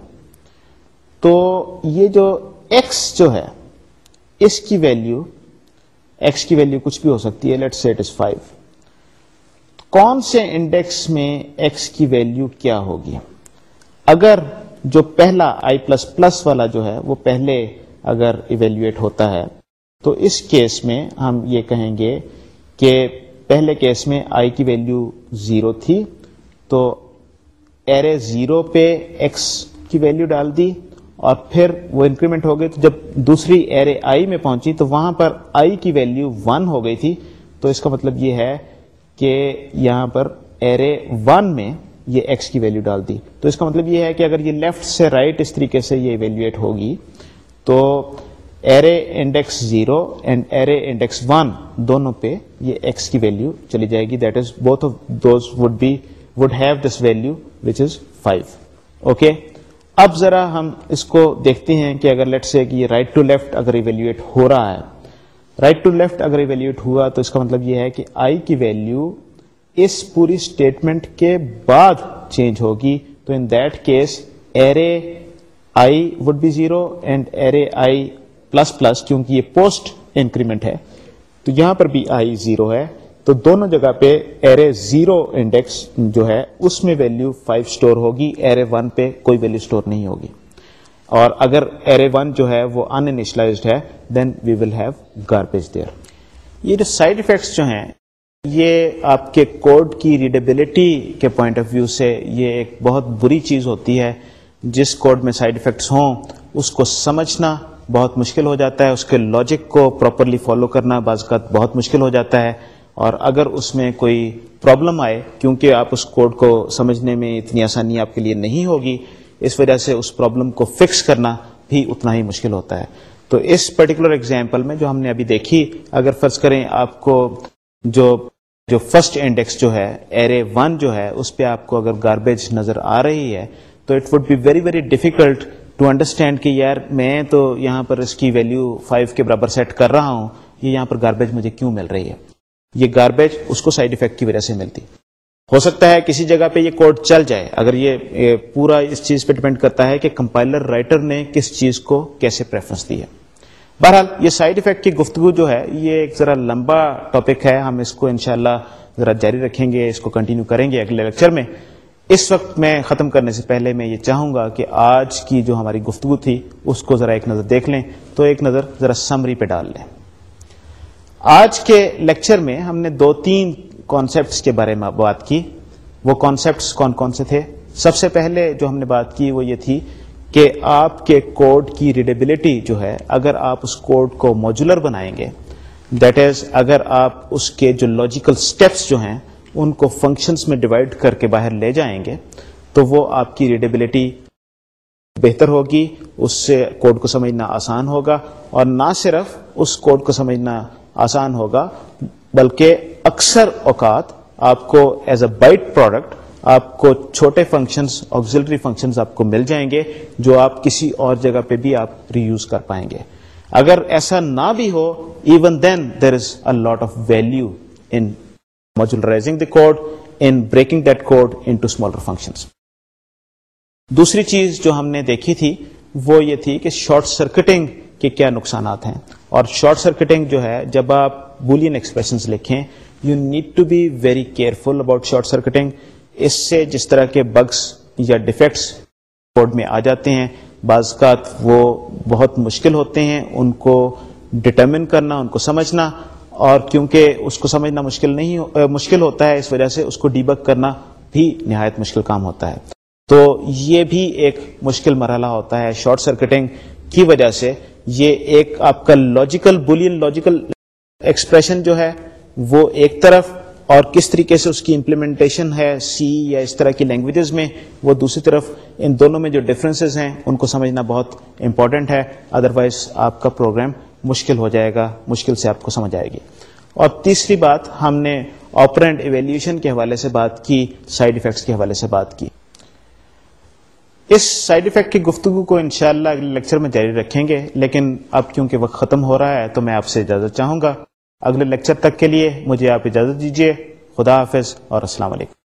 تو یہ جو ایکس جو ہے، اس کی ویلو ایکس کی ویلو کچھ بھی ہو سکتی ہے لیٹ سے اٹ از فائیو کون سے انڈیکس میں ایکس کی ویلو کیا ہوگی؟ اگر جو پہلا آئی پلس پلس والا جو ہے، وہ پہلے اگر ایویلویٹ ہوتا ہے، تو اس کیس میں ہم یہ کہیں گے کہ پہلے کیس میں آئی کی ویلو زیرو تھی، تو ایرے زیرو پہ ایکس کی ویلو ڈال دی اور پھر وہ انکریمنٹ ہو گئی تو جب دوسری ایرے آئی میں پہنچی تو وہاں پر آئی کی ویلو ون ہو گئی تھی، تو اس کا مطلب یہ ہے کہ یہاں پر ایرے ون میں یہ ایکس کی ویلو ڈال دی۔ تو اس کا مطلب یہ ہے کہ اگر یہ لیفٹ سے رائٹ اس طریقے سے یہ ایویلویٹ ہوگی تو array index zero and array index one دونوں پہ یہ ایکس کی ویلو چلی جائے گی۔ That is both of those would be would have this value which is five okay اب ذرا ہم اس کو دیکھتے ہیں کہ اگر لیٹ سے کہ یہ رائٹ ٹو لیفٹ اگر ایویلویٹ ہو رہا ہے۔ رائٹ ٹو لیفٹ اگر ایویلویٹ ہوا تو اس کا مطلب یہ ہے کہ آئی کی ویلو اس پوری اسٹیٹمنٹ کے بعد چینج ہوگی۔ تو in that case array I would be zero and array I plus plus کیونکہ یہ پوسٹ انکریمنٹ ہے۔ تو یہاں پر بھی آئی زیرو ہے۔ تو دونوں جگہ پہ ایرے زیرو انڈیکس جو ہے، اس میں ویلو فائیو اسٹور ہوگی، ایرے ون پہ کوئی ویلو اسٹور نہیں ہوگی۔ اور اگر ایرے ون جو ہے وہ انشلائزڈ ہے then we will have garbage there یہ جو سائڈ افیکٹس جو ہیں، یہ آپ کے کوڈ کی ریڈیبلٹی کے پوائنٹ آف ویو سے یہ ایک بہت بری چیز ہوتی ہے۔ جس کوڈ میں سائڈ افیکٹس ہوں، اس کو سمجھنا بہت مشکل ہو جاتا ہے، اس کے لاجک کو پراپرلی فالو کرنا بعض کا بہت مشکل ہو جاتا ہے۔ اور اگر اس میں کوئی پرابلم آئے، کیونکہ آپ اس کوڈ کو سمجھنے میں اتنی آسانی آپ کے لیے نہیں ہوگی، اس وجہ سے اس پرابلم کو فکس کرنا بھی اتنا ہی مشکل ہوتا ہے۔ تو اس پرٹیکولر ایگزامپل میں جو ہم نے ابھی دیکھی، اگر فرض کریں آپ کو جو جو فرسٹ انڈیکس جو ہے ایرے ون جو ہے، اس پہ آپ کو اگر گاربیج نظر آ رہی ہے، تو it would be very very difficult to understand کہ یار میں تو یہاں پر اس کی ویلو فائیو کے برابر سیٹ کر رہا ہوں، یہ یہاں پر گاربیج مجھے کیوں مل رہی ہے؟ یہ گاربیج اس کو سائڈ افیکٹ کی وجہ سے ملتی۔ ہو سکتا ہے کسی جگہ پہ یہ کوڈ چل جائے۔ اگر یہ پورا اس چیز پہ ڈپینڈ کرتا ہے کہ کمپائلر رائٹر نے کس چیز کو کیسے پریفرنس دی ہے۔ بہرحال یہ سائڈ افیکٹ کی گفتگو جو ہے، یہ ایک ذرا لمبا ٹاپک ہے۔ ہم اس کو انشاءاللہ ذرا جاری رکھیں گے، اس کو کنٹینیو کریں گے اگلے لیکچر میں۔ اس وقت میں ختم کرنے سے پہلے میں یہ چاہوں گا کہ آج کی جو ہماری گفتگو تھی، اس کو ذرا ایک نظر دیکھ لیں۔ تو ایک نظر ذرا سمری پہ ڈال لیں۔ آج کے لیکچر میں ہم نے دو تین کانسیپٹس کے بارے میں بات کی۔ وہ کانسیپٹس کون کون سے تھے؟ سب سے پہلے جو ہم نے بات کی وہ یہ تھی کہ آپ کے کوڈ کی ریڈیبلٹی جو ہے، اگر آپ اس کوڈ کو موجولر بنائیں گے دیٹ از اگر آپ اس کے جو لاجیکل اسٹیپس جو ہیں، ان کو فنکشنس میں ڈیوائڈ کر کے باہر لے جائیں گے، تو وہ آپ کی ریڈیبلٹی بہتر ہوگی، اس سے کوڈ کو سمجھنا آسان ہوگا، اور نہ صرف اس کوڈ کو سمجھنا آسان ہوگا، بلکہ اکثر اوقات آپ کو ایز اے بائٹ پروڈکٹ آپ کو چھوٹے فنکشنز آگزلری فنکشنز آپ کو مل جائیں گے، جو آپ کسی اور جگہ پہ بھی آپ ری یوز کر پائیں گے۔ اگر ایسا نہ بھی ہو even then there is a lot of value in modularizing the code in breaking that code into smaller function دوسری چیز جو ہم نے دیکھی تھی، وہ یہ تھی کہ شارٹ سرکٹنگ کے کیا نقصانات ہیں۔ اور شارٹ سرکٹنگ جو ہے، جب آپ بولین ایکسپریشن لکھیں you need to be very careful about short circuiting اس سے جس طرح کے بگس یا ڈیفیکٹس کوڈ میں آ جاتے ہیں، بعض کا وہ بہت مشکل ہوتے ہیں، ان کو ڈٹرمن کرنا، ان کو سمجھنا، اور کیونکہ اس کو سمجھنا مشکل نہیں مشکل ہوتا ہے، اس وجہ سے اس کو ڈیبک کرنا بھی نہایت مشکل کام ہوتا ہے۔ تو یہ بھی ایک مشکل مرحلہ ہوتا ہے شارٹ سرکٹنگ کی وجہ سے۔ یہ ایک آپ کا لاجیکل بولین لاجیکل ایکسپریشن جو ہے وہ ایک طرف اور کس طریقے سے اس کی امپلیمنٹیشن ہے سی یا اس طرح کی لینگویجز میں، وہ دوسری طرف ان دونوں میں جو ڈفرینسز ہیں، ان کو سمجھنا بہت امپورٹنٹ ہے ادروائز آپ کا پروگرام مشکل ہو جائے گا، مشکل سے آپ کو سمجھ آئے گی۔ اور تیسری بات، ہم نے آپرینٹ ایویلیوشن کے حوالے سے بات کی سائڈ افیکٹس کے حوالے سے بات کی۔ اس سائڈ افیکٹ کی گفتگو کو انشاءاللہ اگلے لیکچر میں جاری رکھیں گے، لیکن اب کیونکہ وقت ختم ہو رہا ہے تو میں آپ سے اجازت چاہوں گا۔ اگلے لیکچر تک کے لیے مجھے آپ اجازت دیجیے خدا حافظ اور السلام علیکم۔